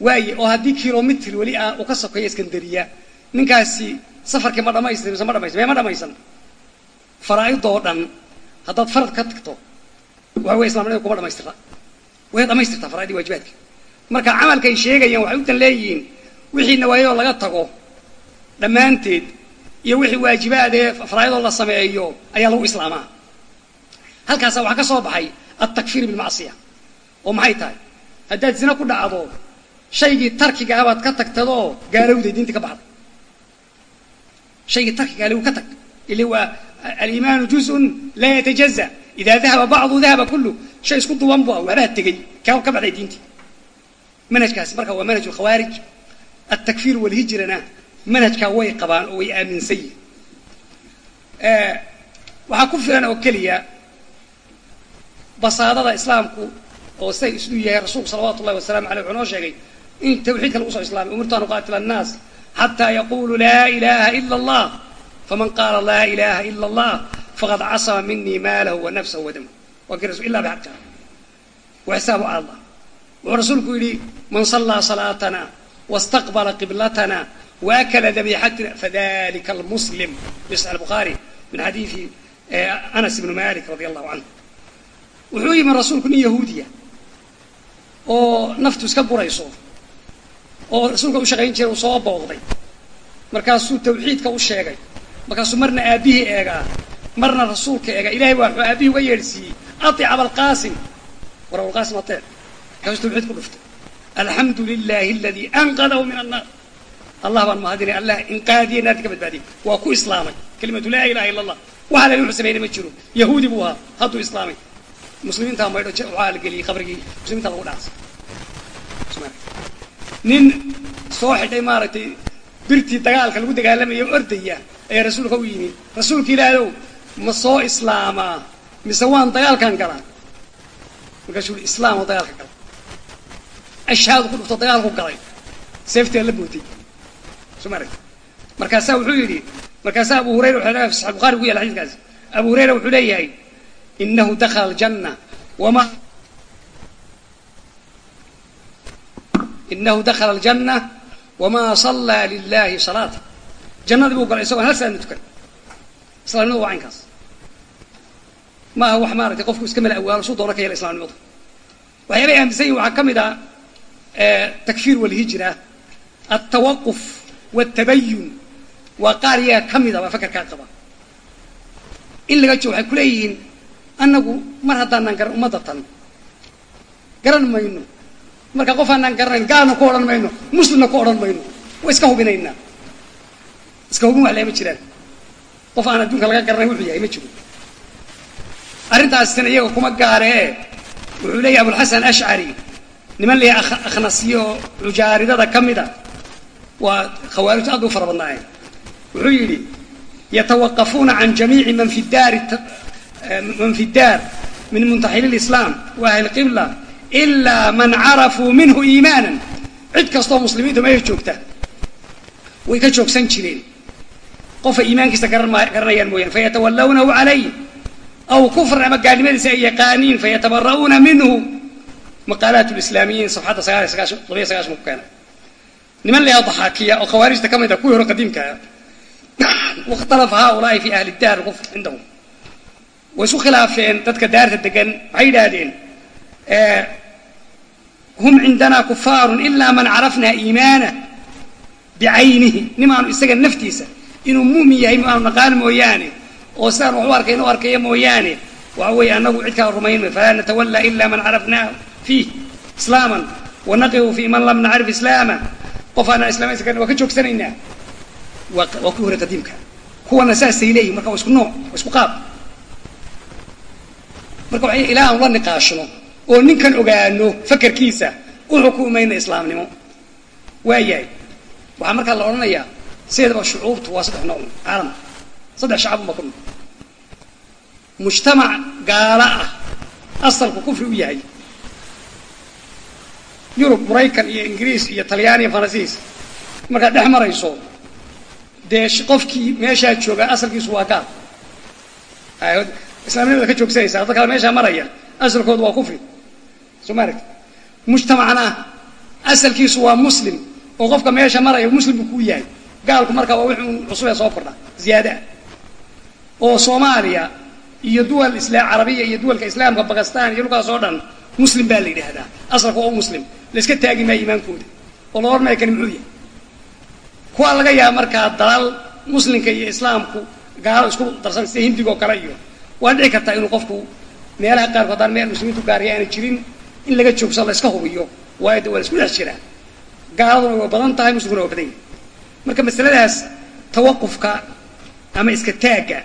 Speaker 1: waaye oo haddii kilomitr weli ah uu ka sokeeyo iskandariya ninkaasi safarkii ma dhamaystir mise ma dhamaysan mee ma dhamaysan faraa'idoo dhan haddaad farad ka tagto waxa wey islamnimada kuma dhamaystirta. Way dhamaystirtaa faraidii waajibaadka. Marka camalkay sheegayaan waxay u dan leeyihiin wixii nawaayadoo laga tago. Dhammaanteed iyo wixii waajibaadee faraa'idoo la sameeyo ayaa lagu islaamaa. Halkaasa waxaa ka soo baxay altakfiir bilmacsiya oo maxay tahay? Haddaad zina ku dhacdo shaygii tarkiga abaad ka tagtadoo gaalowday diintii ka baxday shaygii tarkiga aligu ka tag ili waa aliimaanu juzun laa yatajaza idaa dahaba bacdu dahaba kullu shay isku duwan bu waxbaa tegey kaa ka baxday diintii manhajkaasi marka waa manhaj lkhawaarij altakfiir walhijrana manhajkaa way qabaan oo way aaminsan yihiin waxaa ku filan oo keliya basaadada islaamku oo siday islu yahay rasuulku salawatu ullahi wasalaamu aleyh wuxuu noo sheegay in tawxiidka lagu soo islaamay umirtu an uqaatila annaas xataa yaquluu laa ilaha ila allah faman qaala laa ilaha ila allah faqad casama minii maalahu wa nafsahu wa damahu waa kii rasul illa bixaqha wa xisaabu cala allah wuxuu rasuulku yidhi man sallaa salaatana wastaqbala qiblatana waakala dabiixatina fadalika almuslim saxix albukhaari min xadiidi anas ibni malik radia allahu canhu wuxuu yimi rasuulku nin yahuudiya oo naftu iska gurayso oo rasuulka u shaqayn jiray uu soo booqday. Markaasuu tawxiidka u sheegay. Markaasuu marna aabbihii eegaa marna rasuulka eegaa. Ilahay waa wuxuu aabbihii uga yeedhsiiyey aic abalqaasim war abulqaasim ateec markaasuu tawxiid ku dhuftay. Alxamdu lilahi aladii anqadahu min annaar. Allah baan mahadinay. Allah inqaadiye naarti ka badbaadiyey waa ku islaamay. Kelimatu laa ilaha illa allah waxa lali wuxuu sameynay ma jiro. Yahuudi buu ahaa. Hadduu islaamay. Muslimiintaa maydho waxaa la geliyey qabrigii muslimiinta lagu dhacsay nin soo xidhay maaragtay birtii dagaalka lagu dagaalamayo ordaya ayaa rasuulka u yimi. Rasuulka ilaahow ma soo islaamaa mise waan dagaalkan galaa? Markaasuu ui islaam oo dagaalka gala ashaadu ku dhufto dagaalku galay. Seeftaa la bootay. Soo ma aragti markaasaa wuxuu yidhi markaasaa abu hurayra wuxuu saxix bukhari ku yala xadiiskaasi abu hurayra wuxuu leeyahay inahu dakhala aljanna wama inahu dakhala aljanna wamaa sallaa lilahi salaata jannadii buu galay isagoon hal salaadna tukan islaamnimadu waa caynkaas ma aha wax maaratay qofku iska mala awaalo suu doona ka yela islamnimadu waxyaabay aaminsan yihiin waxaa ka mid a takfiir walhijra altawaquf waltabayun waa qaar yaga ka mida baa fakarkaa qaba in laga joogo waxay kuleeyihiin annagu mar haddaanan garan ummadda tan garan mayno marka qof aanaan garanayn gaalna ku odhan mayno muslimna ku odhan mayno waa iska hubinaynaa iska hubin wax leema jiraan. Qof aan adduunka laga garanayn wuxuu yahay ma jiro. Arrintaasina iyaga kuma gaaree wuxuu leeyahy abulxasan ashcari niman leeyahay akhnasiyo cujaaridada ka mida waa khawaarijtu aad u fara badnaayeen. Wuxuu yidhi yatawaqafuuna can jamiici man fi daari man fi daar min muntaxili lislaam wa ahli qibla ilaa man carafuu minhu iimaanan cid kastoo muslimiinta meesha joogta way ka joogsan jireen qofa iimaankiisa garanayaan mooyane fayatawallawnahu calayh aw kufran ama gaalnimadiisa ay yaqaaniin fayatabara'uuna minhu maqaalaat lislaamiyiin safxadda sagaal sagaashan labayo sagaashan ku keena niman leeyaha daxaakiya oo khawaarijta ka mid a kuwii hore qadiimkaa wakhtalafa haaulaai fi ahli daar kufr cindahum way isku khilaafeen dadka daarta degan waxay yidhaahdeen hum cindana kufaarun ilaa man carafnaa iimaana bicaynihi nimaanu isaga naftiisa inuu mu'min yahay aanu naqaan mooyaane oo sidaan wax u u arkaya mooyaane. Waxa weeye annagu cid kaa rumayn may falaa natawallaa ila man carafnaahu fiih islaaman wanaqihu fi man lam nacrif islaama. Qof aanaan islamaysa karin waa ka joogsanaynaa. Waa waa kuwii hore qadiimka kuwana saasay leeyihiin marka waa isku nooc waa isku qaab. Marka waxay ilaa aanu la niqaashno oo ninkan ogaano fakarkiisa u xukumayna islaamnimo. Waa yahay waxaa markaa la odhanayaa sideedaba shucuubtu waa saddex nooc caalamka saddex shacabunba ku nool mujtamac gaala ah asalku kufri u yahay. Yurub maraykan iyo ingiriis iyo talyaani iyo faransiis markaad dhex marayso dee qofkii meeshaa jooga asalkiisu waa gaal. Islaamnimada ka joogsanaysaa dadka meeshaa maraya asalkoodu waa kufri soo ma aragti mujtamacna asalkiisu waa muslim oo qofka meesha maraya muslim buu kuu yahay. Gaalku markaa waa wixii un cusub ee soo kordha ziyaada. Oo soomaaliya iyo duwal isla carabiya iyo duwalka islaamka bakistan iyo dhulkaas oo dhan muslim baa la yidhaahdaa. Asalka oo muslim. La iska taagi maayo iimaankooda oo la ormaya kani muxuu yahay? Kuwaa laga yaaba markaa dalal muslimka iyo islaamku gaalo isku darsan sida hindiga oo kale iyo waa dhici kartaa inuu qofku meelaha qaarkood haddaan meel muslimiintu gaariya aana jirin in laga joogsado la hubiyo. Waayo waa la isku dhex jiraa. Gaaladuna waa badan tahay muslimkuna waa badan yahay marka masaladaas tawaqufka ama iska taagga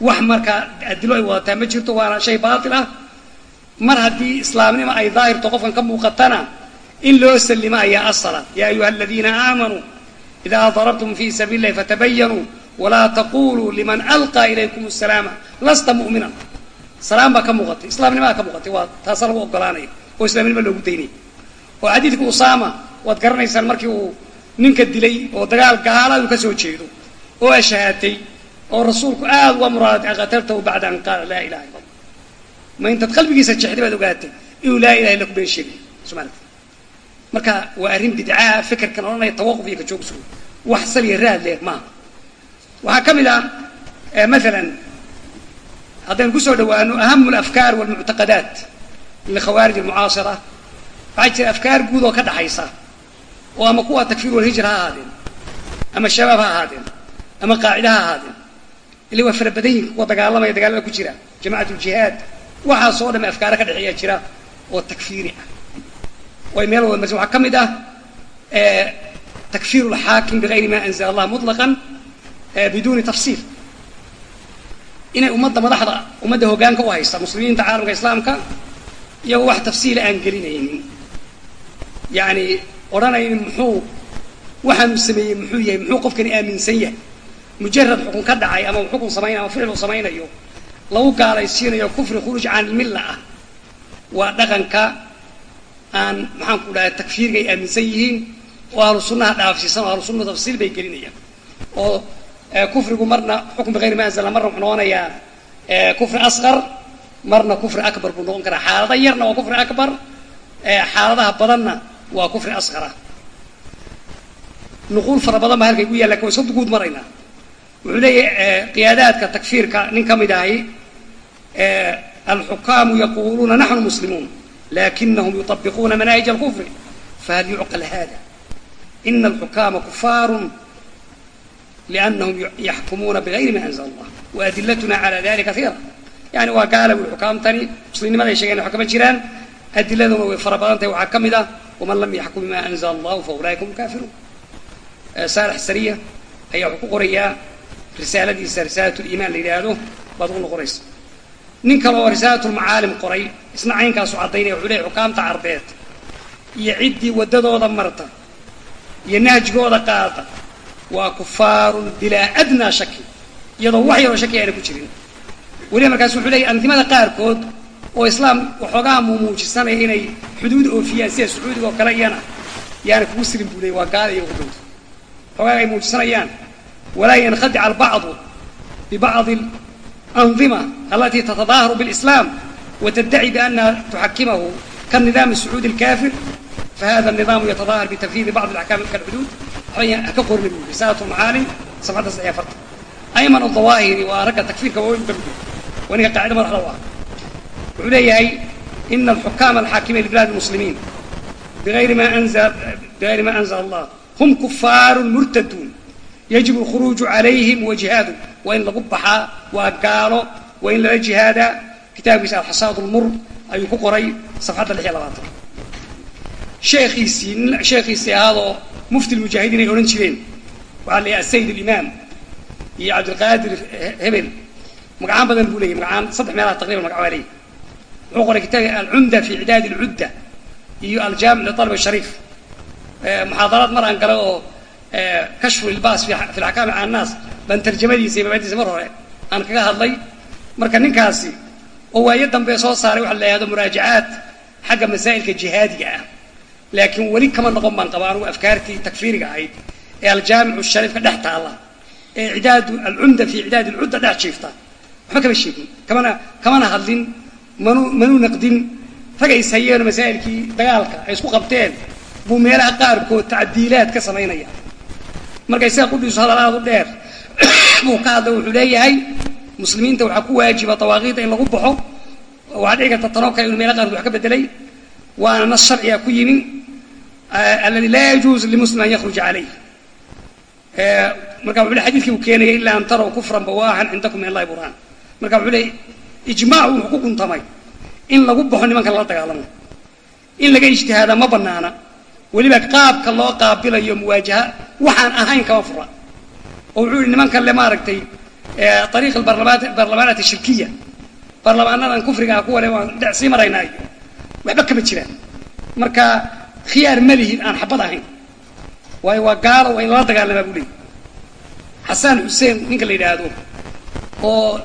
Speaker 1: wax markaa adilo ay wadataa ma jirto waana shay baatil ah. Mar haddii islaamnimo ay daahirto qofkan ka muuqatana in loo sallimo ayaa asala. Yaa ayuha aladiina aamanuu idaa darabtum fi sabiili fatabayanuu walaa taquluu liman alqaa ilaykum asalaama lasta mu'minan. Salaam baa ka muuqatay islaamnimaa ka muuqatay waa taasa lagu ogolaanaya oo islaamnimo loogu daynaya oo xadiidka usaama waad garanaysaan markii uu ninka dilay oo dagaal gaaladu ka soo jeedo oo ashahaatay oo rasuulku aada uga muraaday qataltahu bacda an qaala laa ilaha illa allah ma intaad qalbigiisa jexday baad ogaatay inuu laa ilaha illa ku been sheegay. Somalia marka waa arrin bidcaa fikirkan odhanaya tawaquf iyo ka joogsugo wax saliya raad leer maaha. Waxaa ka mid ah maalan haddaynu ku soo dhawaano ahamu alafkaar walmuctaqadaat likhawaarij almucaasira waxaa jira afkaar guud oo ka dhaxaysa oo ama kuwa takfiir walhijra ha ahaadeen ama shabaab ha ahaadeen ama qaacida ha ahaadeen ila waa fara badan yihiin kuwa dagaalamaya dagaalada ku jira jamacat ljihaad waxaas oo dham afkaara ka dhexeeya jira oo takfiiri ah. Way meel wada marsi waxaa ka mid ah takfiir lxaakim bigayri ma anzala allah mutlaqan biduuni tafsiir inay ummadda madaxda ummadda hoggaanka u haysta muslimiinta caalamka islaamka iyagoo wax tafsiila aan gelinaynin. Yani odhanaynin muxuu waxaanuu sameeyey muxuu yahay muxuu qofkani aaminsan yahay. Mujarad xukun ka dhacay ama xukun samaynay ama ficil uu samaynayo lagu gaalaysiinayo kufri khuruuj can ilmilla ah. Waa dhaqanka aan maxaan ku dhahay takfiirga ay aaminsan yihiin oo ahlu sunnaha dhaafsiisan oo ahlu sunnahu tafsiil bay gelinayaan. Oo kufrigu marna xukm bigayri ma anzala marna wuxuu noqonayaa kufri asqar marna kufri akbar buu noqon karaa. Xaalada yarna waa kufri akbar xaaladaha badanna waa kufri asqara nuquul fara badan ba halkay ku yaalla laakiin guud maraynaa wuxuu leeyahay qiyaadaadka takfiirka nin ka mid ahi alxukaamu yaquluuna naxnu muslimuun lakinahum yuطabiquuna manahij alkufri. Fahal yucqal hada ina alxukaama kufaaru liannahum yaxkumuuna bigayri ma anzla allah. Waadilatuna cala dalika kaiira yani waa gaala bui xukaamtani muslimnimaday sheegeen wax kama jiraan. Adiladuna way fara badan tahay waxaa ka mid ah waman lam yaxkum bima anzla allahu fa ulaika hum kaafiruun. Saalax sariya ayaa wuxuu ku qorayaa risaaladiisa risaalat liimaan la yidhaahdo baad ugu noqonaysa nin kale oo risaalat lmacaalim qoray isna caynkaasu caddaynaya wuxuu leeyahy xukaamta carbeed iyo ciddii waddadooda marta iyo nahjigooda qaada waa kufaarun bilaa adnaa shaki. Iyadoo wax yaroo shaki aana ku jirin weliba markaas wuxuu leeyahy andimada qaarkood oo islaam waxoogaa muujisanaya inay xuduud oofiyaan sida sacuudiga oo kale iyana yaana kugu sirin buu leey waa gaala iyo ugu dawda ay muujisanayaan walaa yankhadica albacdu bibacdi alandima alatii tatadaaharu bilislaam wataddaci biannaha tuxakimahu kanidaami sacuudi alkaafir fahada anidaamu yatadaahar bitafriidi bacdi alaxkaami kalxuduud waxba ha ka qorina buu risalat lmacaalim safxaddas ayaa farta waniga qaacida madaxda u ah wuxuu leeyahay ina alxukaama alxaakimiin libilaadi muslimiin bigayri ma anzala allah hum kufaaru murtaduun yajibu alkhuruuju calayhim wajihaadu waa in lagu baxaa waa gaalo waa in lala jihaadaa kitaabkiisa alxasaad lmur ayuu ku qoray safxadda lix iyo labaatan sheekhiisii nin sheekhiisii ahaadoo mufti lmujaahidiin ay odhan jireen waxaa la yidhaha sayd alimaam iyo cabdilqaadir hebel magacaan badan buu leeyay magacaan saddex meelaha taqriban magac waa leeyay wuxuu qoray kitaabka alcumda fi icdaadi alcudda iyo aljaamic litalib shariif muxaadaraad mar aan gala oo kashfu ilbaas fi laxkaami cala annaas baan tarjamadiisa iyo mar hore aan kaga hadlay marka ninkaasi oo waayo dambe soo saaray waxa la yihahdo muraajacaad xagga masaa'ilka jihaadiga ah laakiin weli kama noqon baan qaba anugu afkaartii takfiiriga ahayd ee aljaamicu shariifka dhex taalla ee icdaadu alcumda fi icdaadi alcudda dhex jiifta waxba kama sheegin kamana kamana hadlin manu manu naqdin rag ay masaa'ilkii dagaalka ay isku qabteen buu meelaha qaarkood tacdiilaad ka samaynaya. Markay sida qudhiisu hadalaadu dheer buu ka hadla wuxuu leeyahay muslimiinta waxaa ku waajiba dawaaqiida in lagu baxo waxaa dhici karta tanoo kale inu qaarkood wax ka bedelay waana sharciga ku yimi aladi laa yajuuz limuslim an yakhruja calayh. Marka wuxuu le xadidkii uu keenayay ilaa an kufran bawaahan cindakum min allahi burhaan marka wuxuu le ijmaacu wuxuu ku guntamay in lagu baxo nimankan lala dagaalamo. In laga ijtihaada ma banaana weliba qaabka loo qaabilayo muwaajaha waxaan ahayn kama fura. Oo wuxuu yihi nimankan le maaragtay ariiq barlamaanaat shirkiya. Baarlamaanadan kufrigaa kuwa le waan dhe sii maraynaa iyo waxba kama jiraan. Marka khiyaar ma lihin aan xabad ahayn. Waayo waa gaalo waa in lala dagaalamaa buu leeyay xasaan xuseen ninka la yidhaahdo oo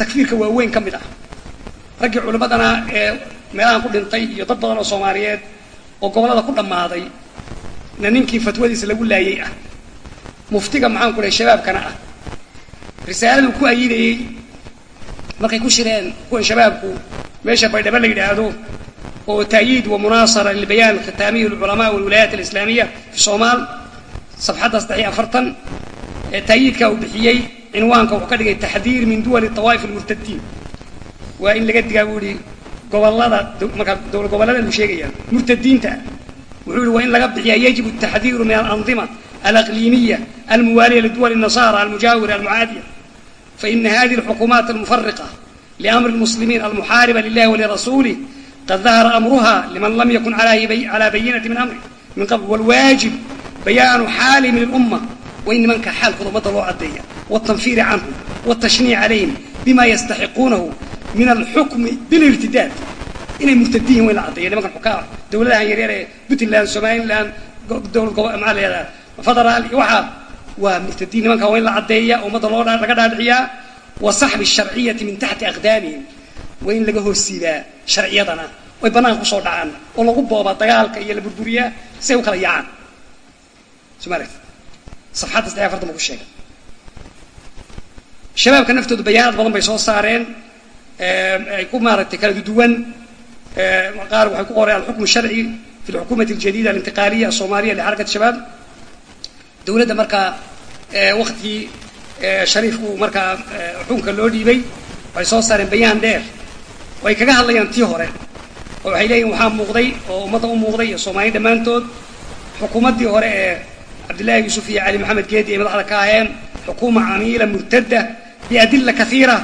Speaker 1: takfiirka waaweyn ka mid ah. Raggii culimmadana ee meelahan ku dhintay iyo dad badan oo soomaaliyeed oo gobollada ku dhammaaday na ninkii fatwadiisa lagu laayay ah. Muftiga maxaan ku dhahay shabaabkana ah. Risaaladuu ku ayidayey markay ku shireen kuwan shabaabku meesha baydhabo la yidhaahdo oo taayiid wa munaasara lilbayaan alkhitaamiyi lilculamaa walwilaayaat alislaamiya fi somaal safxadda saddex iyo afartan taayiidka uu bixiyey cinwaanka wuxuu ka dhigay taxdiir min duwali tawaa'if almurtadiin waa in laga digaa buu yihi gobolada markaa dowla gobolladan uu sheegaya murtadiinta wuxuu yihi waa in laga bixiya yajibu ataxdiiru min alandima alaqliimiya almuwaaliya liduwali الnasara almujaawira almucaadiya faina hadihi alxukuumaat almufariqa liamri اlmuslimiin almuxaariba lilahi walirasuulih qad dahara amruha liman lam yakun calى bayinati min amri min qabl wاlwaajib bayaanu xaalihim lilumma waa in nimanka xaalkooda ummadda loo caddeeya wاtanfiiri canhum wاtashniic calayhim bima yastaxiquunahu min alxukmi bilirtidaad inay murtadiin in la caddeeya nimankan xukaa dowladahan yaryar ee puntland somaliland dowlad gobo maxaa la yihahdaa federaal iyo waxaa waa murtadiin nimankan in la caddeeya ummadda loo laga dhaadhiciyaa wa saxbi sharciyati min taxti aqdaamihim waa in laga hoosiibaa sharciyadana oy banaanka ku soo dhacaan oo lagu boobaa dagaalka iyo la burburiyaa si ay shabaabka naftooda bayaanaad badan bay soo saareen. Ay ku maaragtay kala duwan. Qaar waxay ku qoreen alxukm sharci fi lxukuumati aljadida alintiqaaliya asoomaaliya lixarakat shabaab dowladda markaa waktigii shariifku markaa xukunka loo dhiibay waxay soo saareen bayaan dheer. Oo kaga hadlayaan tii hore. Oo waxay leeyihiin waxaa muuqday oo ummadda u muuqday iyo soomaaliya dhammaantood xukuumaddii hore ee cabdillahi yuusuf iyo cali maxamed geedi ay madaxda ka aheen xukuuma camiila murtadda biadila kaiira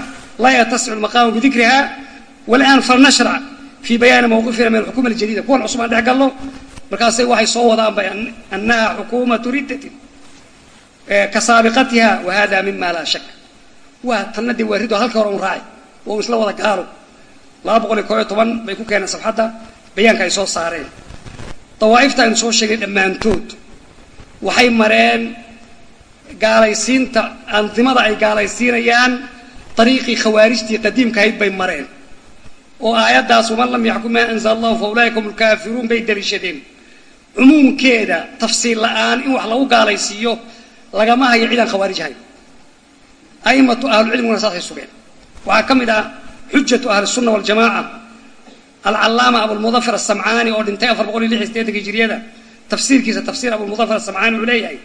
Speaker 1: laa yatasicu lmaqaamu bidikriha walaan falnashrac fi bayaani mawqifina min alxukuma aljadida kuwan cusub aan dhex galno markaasay waxay soo wadaanba annaha xukuumatu riddatin ka saabiqatiha wa hada mima laa shak waa tanna dee waa rido halka hore un raacay waa un isla wada gaalo laba boqol iyo koob iyo toban bay ku keeneen safxadda bayaanka ay soo saareen dawaa'ifta aynu soo sheegay dhammaantood waxay mareen gaalaysiinta andimada ay gaalaysiinayaan dariiqii khawaarijtii qadiimkahayd bay mareen. Oo aayaddaas waman lam yaxkum maa anzala allahu fa ulaika hum lkaafiruun bay daliishadeen. Cumuumkeeda tafsiil la'aan in wax lagu gaalaysiiyo lagama hayo cidaan khawaarij ahayn. Aimatu ahlucilmiguna saasay sugeen. Waxaa ka mid ah xujatu ahlisunna waljamaaca alcallaama abulmudafir asamcaani oo dhintay afar boqol iyo lix iyo sideetanka hijiriyada tafsiirkiisa tafsiir abulmudafir asamcaani wuxuu leeyahay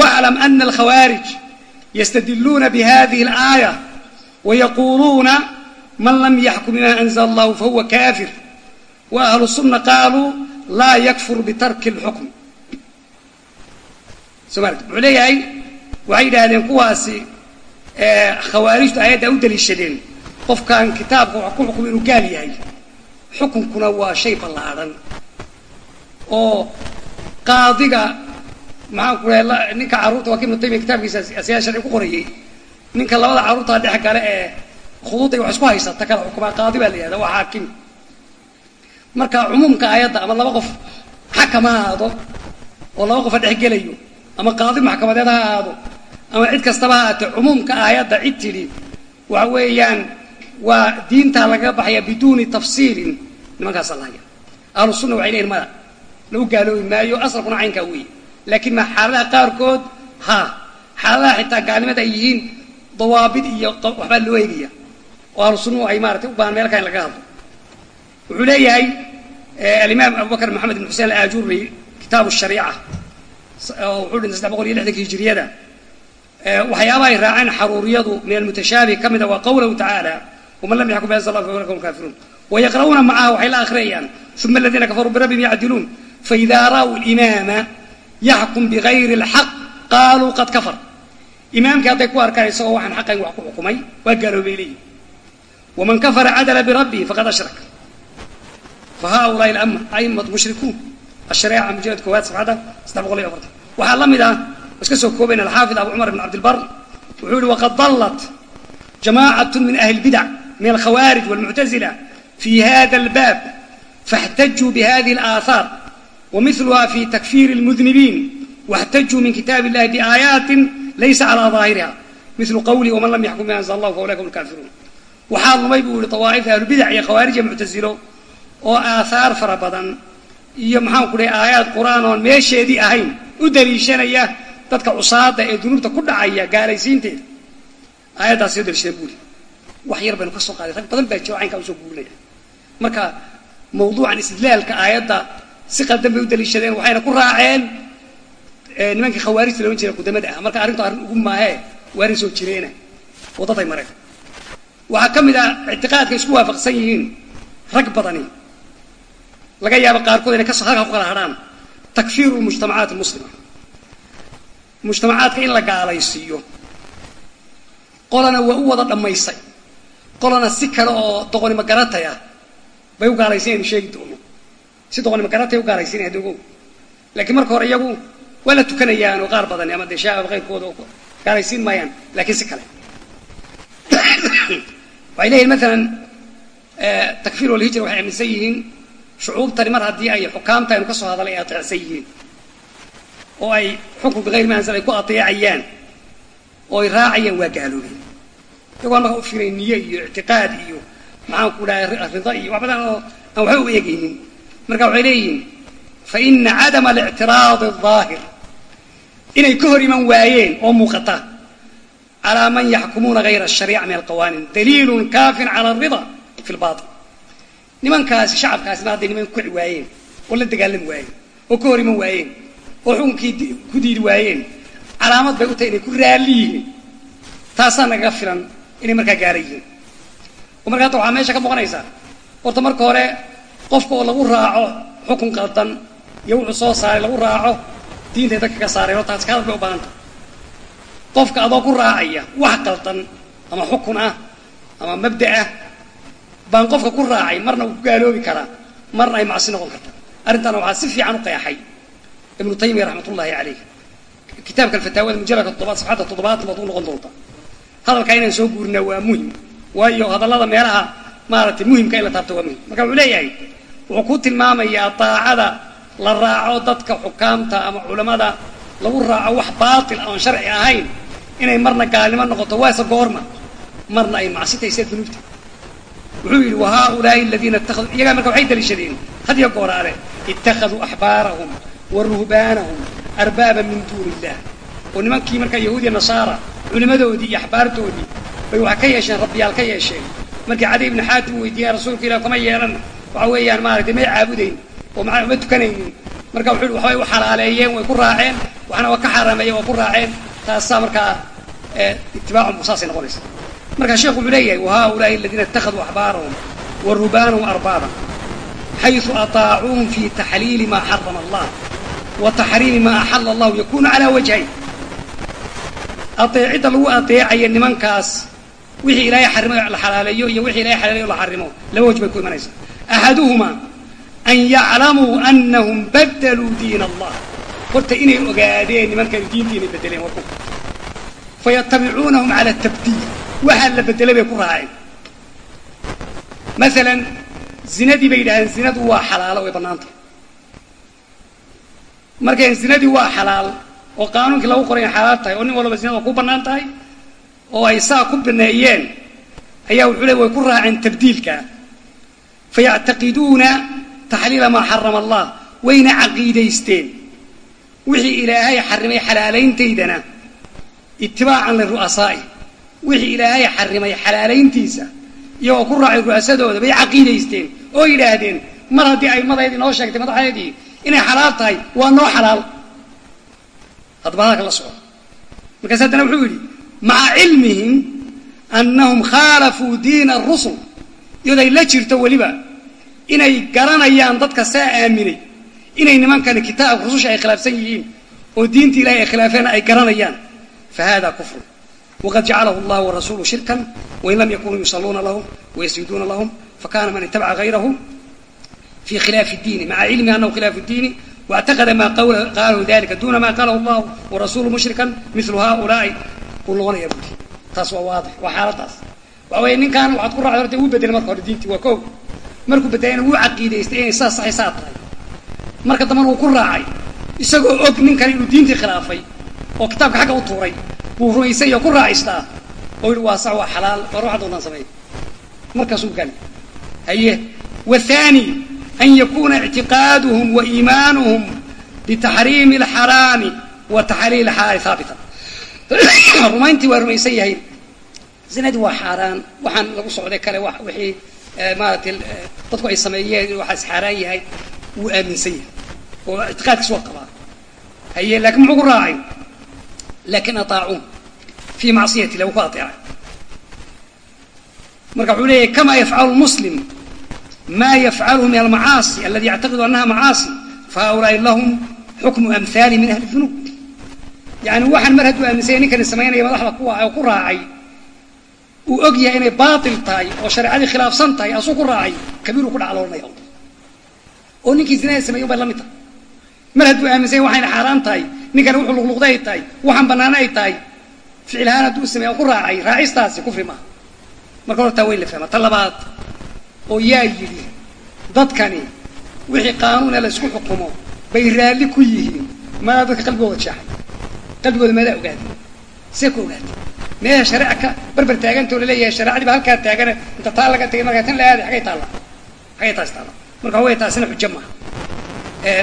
Speaker 1: ana alkhawaarij yastadiluuna bihadihi alaaya wayaquuluuna man lam yaxkum bima anzla allahu fahuwa kafir wa ahlu sunna qaaluu laa yakfur bitarki اlxukm somalit wuxuu leeyahay waxay yidhaahdeen kuwaasi khawaarijtu aayaddaa u daliishadeen qofkan kitaabka wax ku xukumay inuu gaal yahay xukunkuna waa shay ballaadhan oo qaadiga maxaan ku raha ninka carruurta waa ka ibnu taymiya kitaabkiisa asiyaa sharci ku qorayey ninka labada carruurtaa dhex gale ee khuduuday wax isku haysata kala xukumaa qaadi baa la yihahda waa xaakim. Marka cumuumka aayadda ama laba qof xakam ha ahaado oo laba qofa dhex gelayo ama qaadi maxkamadeed ha ahaado ama cid kastaba ha ahaatee cumuumka aayadda cid tidhi waxa weeyaan waa diintaa lagaga baxaya biduuni tafsiilin. Nimankaasa lahaya ahlu sunna waxay leeyihiin maya lagu gaaloobi maayo asalkuna caynkaa weeye laakiin ma xaaladaha qaarkood ha. Xaaladaha xitaa gaalnimada ay yihiin dawaabid iyo waxbaa loo eegaya oo ahlu sunnuhu ay maaratay u baahan meel ka in laga hadlo. Wuxuu leeyahay alimaam abubakr maxamed ibn xusein alaajuri kitaabu shariica. Wuxuu dhintay saddex boqol iyo lixdanka hijiriyada waxyaaba ay raaceen xaruuriyadu min almutashaabih ka mida waa qawlahu tacaala waman lam yaxkum bianzl allah fa ulaka hum kaafiruun wayaqra'uuna macaha waxay la akhriyayaan uma aladiina kafaruu birabbihim yacdiluun faidaa ra'uu limaama yaxkum bigayri اlxaq qaaluu qad kafar imaamkii hadday ku arkaan isagoo waxaan xaqayn wax ku xukumay waa gaaloobay leeyihi waman kafara cadala birabbihi faqad ashrak fa haulaai aimatu mushrikuun ashareeca mujalad koowaad safxadda saddex boqol iyo afartan waxaa la mid ah iska soo koobayn alxaafid abu cumar ibn cabdilbar wuxuu yihi waqad dallat jamacat min ahli اlbidac min alkhawaarij walmuctazila fi hada albaab faاxtajuu bihadihi اlaahaar wamiluha fi takfiri اlmudnibiin واxtajuu min kitaab illahi biaayaatin laysa calى ظaahiriha milu qawlii waman lam yaxkum bima anzl allah faulaika hum lkaafiruun waxaa lumay buu yihi awaaifta ahlubidac iyo khawaarij iyo muctasilo oo aahaar fara badan iyo maxaan ku dhahay aayaad qur-aan oon meesheedii ahayn u daliishanaya dadka cusaada ee dunuubta ku dhacaya gaalaysiinteeda aayaddaas soo daliishadeen buuri wax yar baynu ka soo qaaday rag badan baa jiro caynkaa usoo guurinaya marka mawduucan istidlaalka aayadda si qaldan bay u daliishadeen waxayna ku raaceen nimankii khawaarijta loodhan jiray qudamada ah. Marka arrintu arrin ugu maahee waa arrin soo jireena. Waddaday mareen. Waxaa ka mid ah ictiqaadka isku waafaqsan yihiin rag badani. Laga yaabo qaarkood inay ka soo halkaa ku kala hadhaan takfiiru mujtamacaat muslima mujtamacaadka in la gaalaysiiyo. Qolana waa u wada dhammaysay. Qolana si kale oo doqonimo garataya bay u gaalaysiinaynu sheegi doono si doqonimo garataya u gaalaysiinaya dogow laakiin marka hore iyagu waa la tukanayaan qaar badani ama dee shaacab qayrkooda oo gaalaysiin maayaan laakiin si kale. Waxay leeyihiin maalan takfiir walhijra waxay aaminsan yihiin shucuubtani mar haddii ay xukaamta aynu ka soo hadalay ay ateecsan yihiin. Oo ay xukun bigayr ma anzal ay ku ateecayaan oo ay raacayaan waa gaaloobeen iyagoon marka u firay niye iyo ictiqaad iyo maxaan ku dhahay rida iyo wax badan oo aan waxba u eegaynin marka waxay leeyihiin fa ina cadama alictiraadi aldaahir inay ka hor iman waayeen oo muuqata. Calaa man yaxkumuuna gayra ashariica min alqawaanin. Daliilun kaafin cala alrida fi lbatil nimankaasi shacabkaasi mar hadday niman kuci waayeen oo la dagaalami waayeen oo ka hor iman waayeen oo xukunkii ku diidi waayeen. Calaamad bay u tahay inay ku raalli yihiin. Taasaa nagaga filan inay markaa gaara yihiin oo marka hadda waxaa meesha ka muuqanaysaa horta marka hore qofka oo lagu raaco xukun qaldan iyo wuxuu soo saaray lagu raaco diintay dadka ka saareen oo taas ka hadal bay u baahanta qofka adoo ku raacaya wax qaldan ama xukun ah ama mabda ah baan qofka ku raacay marna uu ku gaaloobi karaa marna ay macsi noqon karta. Arrintaana waxaa si fiican u qeexay ibnu taymiya raxmat ullahi caleyh kitaabka alfataawada mujalladka toddobaad safxadda toddobaatan baad u noqon doonta. Hadalkaa inaan soo guurinaa waa muhiim waayo hadallada meelaha maaragtay muhimka in la taabto waa muhiim marka wuxuu leeyahay wuxuu ku tilmaamayaa daacada la raaco dadka xukaamta ama culammada lagu raaco wax baatil oon sharci ahayn. Inay marna gaalnimo noqoto waase goorma. Marna ay macsitaysa dunuubta wuxuu yidhi wa haaulaai aladiina ittakhaduu. Iyagaa marka waxay daliishadeen. Had iyo gooraale ittakhaduu axbaarahum wa ruhbaanahum arbaaban min duuni illah oo nimankii markaa yahuudiya nasaara culimadoodii iyo axbaartoodii bay waxa ka yeesheen rabbiyaal ka yeesheen. Markii cadi ibni xaatim weydiiyeen rasuulka ilah kama yeelan waxa weeyaan maaragtay may caabudayn oo maa ma tukanaynin. Marka wuxuu yidhi waxbay u xalaaleeyeen way ku raaceen waxna waa ka xaaraameeyeen waa ku raaceen. Taasaa markaa itibaacum saasay noqonaysa marka sheekhu wuxuu leeyahay wahaulaai aladiina ittakhaduu axbaarahum wa rubaanahum arbaaban xayثu aطaacuuhum fi taxliili ma xarama allah wa taxriimi ma axala allahu yakunu calaa wajhayn adeecidda lagu adeecaya nimankaas wixii ilaahay xarimo la xalaaleeyo iyo wixii ilahay xalaaleeyo la xarimo laba waj bay ku imanaysa axaduhumaa an yaclamuu anahum badaluu diin allah horta inay ogaadeen nimankani diintii inay bedeleen warku fayatabicuunahum cala tabdiil waxaa la bedelay bay ku raaceen maalan zinadii bay yidhahdeen zinadu waa xalaalo way bannaanta markay zinadii waa xalaal oo qaanuunkii lagu qoray in xalaal tahay oo nin walba zinada waa ku bannaan tahay oo ay saa ku baneeyeen ayaa wuxuu le way ku raaceen tabdiilka fayactaqiduuna taxliila maa xarama allah wayna caqiidaysteen wixii ilaahay xarimay xalaalayntaydana itibaacan liru'asaa'i wixii ilaahay xarimay xalaalayntiisa iyagoo ku raacay ru'asadooda bay caqiidaysteen oo yidhaahdeen mar haddii aimadaydii noo sheegtay madaxdeedii inay xalaal tahay waa noo xalaal haddaba hadalka la soco markaas haddana wuxuu yidhi maca cilmihim annahum khaalafuu diina arusul inay la jirto weliba inay garanayaan dadka saa aaminay inay nimankani kitaabka rususha ay khilaafsan yihiin oo diinta ilahay ay khilaafeena ay garanayaan fa hada kufrun wqad jacalahu allah warasuulu shirkan wain lam yakunuu yusaluuna lahum wayasjuduuna lahum fakana man itabaca hayrahu fi khilaafi diini maca cilmi anahu khilaafu diini wاctaqada maa qaalahu dalika duna maa qaalahu allah warasuulu mushrikan milu haulaai uu noqonaya taas waa waadix waa xaaladaas waxa weeye ninkan waxaad ku raacday horta wuu bedelay marka hore diintii waa kow markuu bedelayna wuu caqiidaystay inay saas saxay saa tahay. Marka dambana wuu ku raacay isagoo og ninkan inuu diintii khilaafay oo kitaabka xagga u tuuray buu rumaysay ku raacistaa oo yihi waa sax waa xalaal war waxaad doontaan sameey markaasuu gali haye wathani an yakuna ictiqaaduhum wa iimaanuhum bitaxriimi alxaraami wa taxliil xalaali haabitan rumayntii waa rumaysan yahay zinadii waa xaaraan waxaan lagu socday kale wixii maaratay dadku ay sameeyeen waxaas xaaraan yahay wuu aaminsan yahay. Oo ictiqaadkiis waa qabaa. Haye laakiin muxuu ku raacay? Laakin ataacuun fii macsiyati wuu ku ateecay marka wuxuu leeyahy kama yafcalu muslim ma yafcaluhu min almacaasi aladi yactaqidu anaha macaasi fahaulaai lahum xukmu amhaali min ahli dunuub yani waxaan mar hadduu aaminsanya ninkani samaynaya madaxda oo ku raacay uu og yahay inay baatil tahay oo shareecadii khilaafsan tahay asuu ku raacay kabiiruu ku dhacloonaya oo ninkii zinada sameeyey bay la mid tahay. Mar hadduu aaminsanya waxayna xaaraan tahay ninkani wuxuu luqluqday ay tahay waxaan banaana ay tahay. Ficil ahaan hadduu sameeya oo ku raacay raacistaasi kufri maaha. Marka hortaa weyn la fahma ta labaad oo yaa yidhi dadkani wixii qaanuuna la isku xukumo bay raalli ku yihiin. Madaa dadka qalbigooda jeexay qalbigooda maadaa ogaatay see ku ogaatay meesha shareeca ka barbar taagantoo la leeyahay shareecadii ba halkaa taagana inta taa laga tegay markaa tan la aaday xagay taalla xagay taas taalla. Marka waxa wey taasina xujo maaha.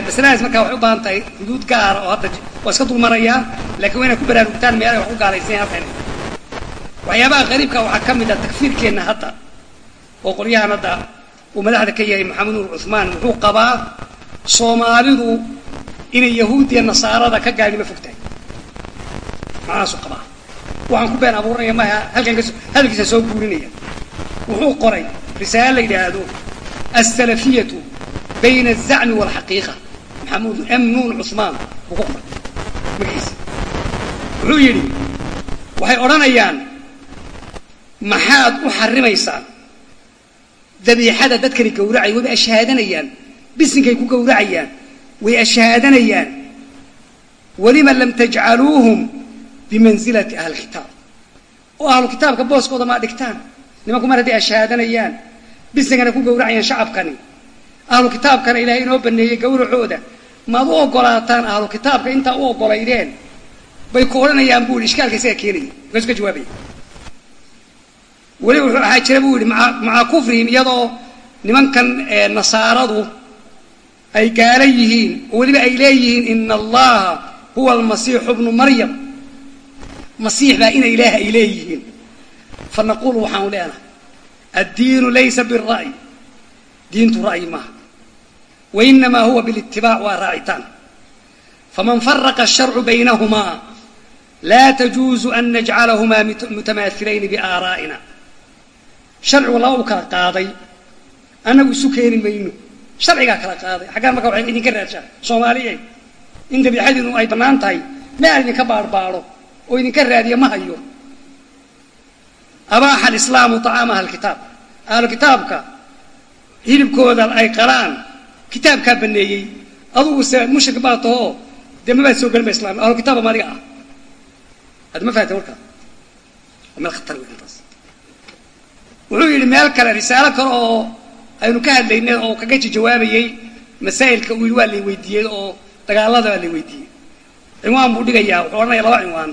Speaker 1: Masaladaas markaa waxay u baahan tahay xuduud gaara oo hadda waa iska dul marayaa laakiin waa inay ku baraarugtaan meelahay wax u gaalaysanyahin halkan waxyaabaha qariibka waxaa ka mid ah takfiirkeenna hadda oo qolyahan hadda uu madaxda ka yahay maxamed nuur cuhmaan wuxuu qabaa soomaalidu inay yahuudiya nasaarada ka gaalnimo fog tahay macnahaasuu qabaa waxaan ku been abuuranaya maaha halkan ka hadalkiisa soo guurinaya wuxuu qoray risaale la yidhaahdo alsalafiyatu bayna azacmi waalxaqiiqa maxamuud m. Nuun cuhmaan buu ku qoray. Magaciisa wuxuu yidhi waxay odhanayaan maxaad u xarimaysaan dabiixada dadkani gawracaya wayba ashhaadanayaan. Bisinkay ku gawracayaan way ashhaadanayaan. Walima lam tajcaluuhum bimansilati ahli kitaab. Oo ahlu kitaabka booskooda maa dhigtaan. Nimanku mar hadday ashhaadanayaan bisinkana ku gawracayaan shacabkani. Ahlu kitaabkana ilaahay inoo baneeyey gawracooda maad u ogolaataan ahlu kitaabka intaa u ogolaydeen? Bay ku odhanayaan buu yihi ishkaalka isaga keenaya markaasu ka jawaabaya weli wuxuu ahaa jira buu yihi maca kufrihim iyadoo nimankan nasaaradu ay gaala yihiin oo weliba ay leeyihiin ina allaha huwa almasiixu bnu maryam masiix baa ina ilaah ay leeyihiin. Fa naqulu waxaanu leenahay addiinu laysa bira'yi. Diintu ra'yi maaha. Wa inamaa huwa bilitibaac waa raacitaan faman faraqa asharcu baynahumaa laa tajuuzu an najcalahumaa mutamaahilayni biaaraa'ina. Sharcigu laba u kala qaaday annagu isu keeni mayno. Sharcigaa kala qaaday. Xaggaan marka waxay idinka raadshaan soomaaliye in dabiixadiinu ay bannaan tahay meal idinka baarbaado oo idinka raadiya ma hayo. Abaaxa alislaamu طacaama ahlkitaab ahlu hilibkooda ay qalaan kitaabkaa baneeyey. Adugu se mushrik baa tahoo dee mabaad soo gelin ba islam ahlu ah. Hadda ma fahatay warkaa waa meel khatar wey intaas wuxuu yidhi meel kale risaalo kale oo aynu ka hadlaynay oo kaga jawaabayey masaa'ilka uu waa lay weydiiyey oo dagaalada waa lay weydiiyey. Cinwaan buu dhigayaa wuxuu odhanaya laba cinwaan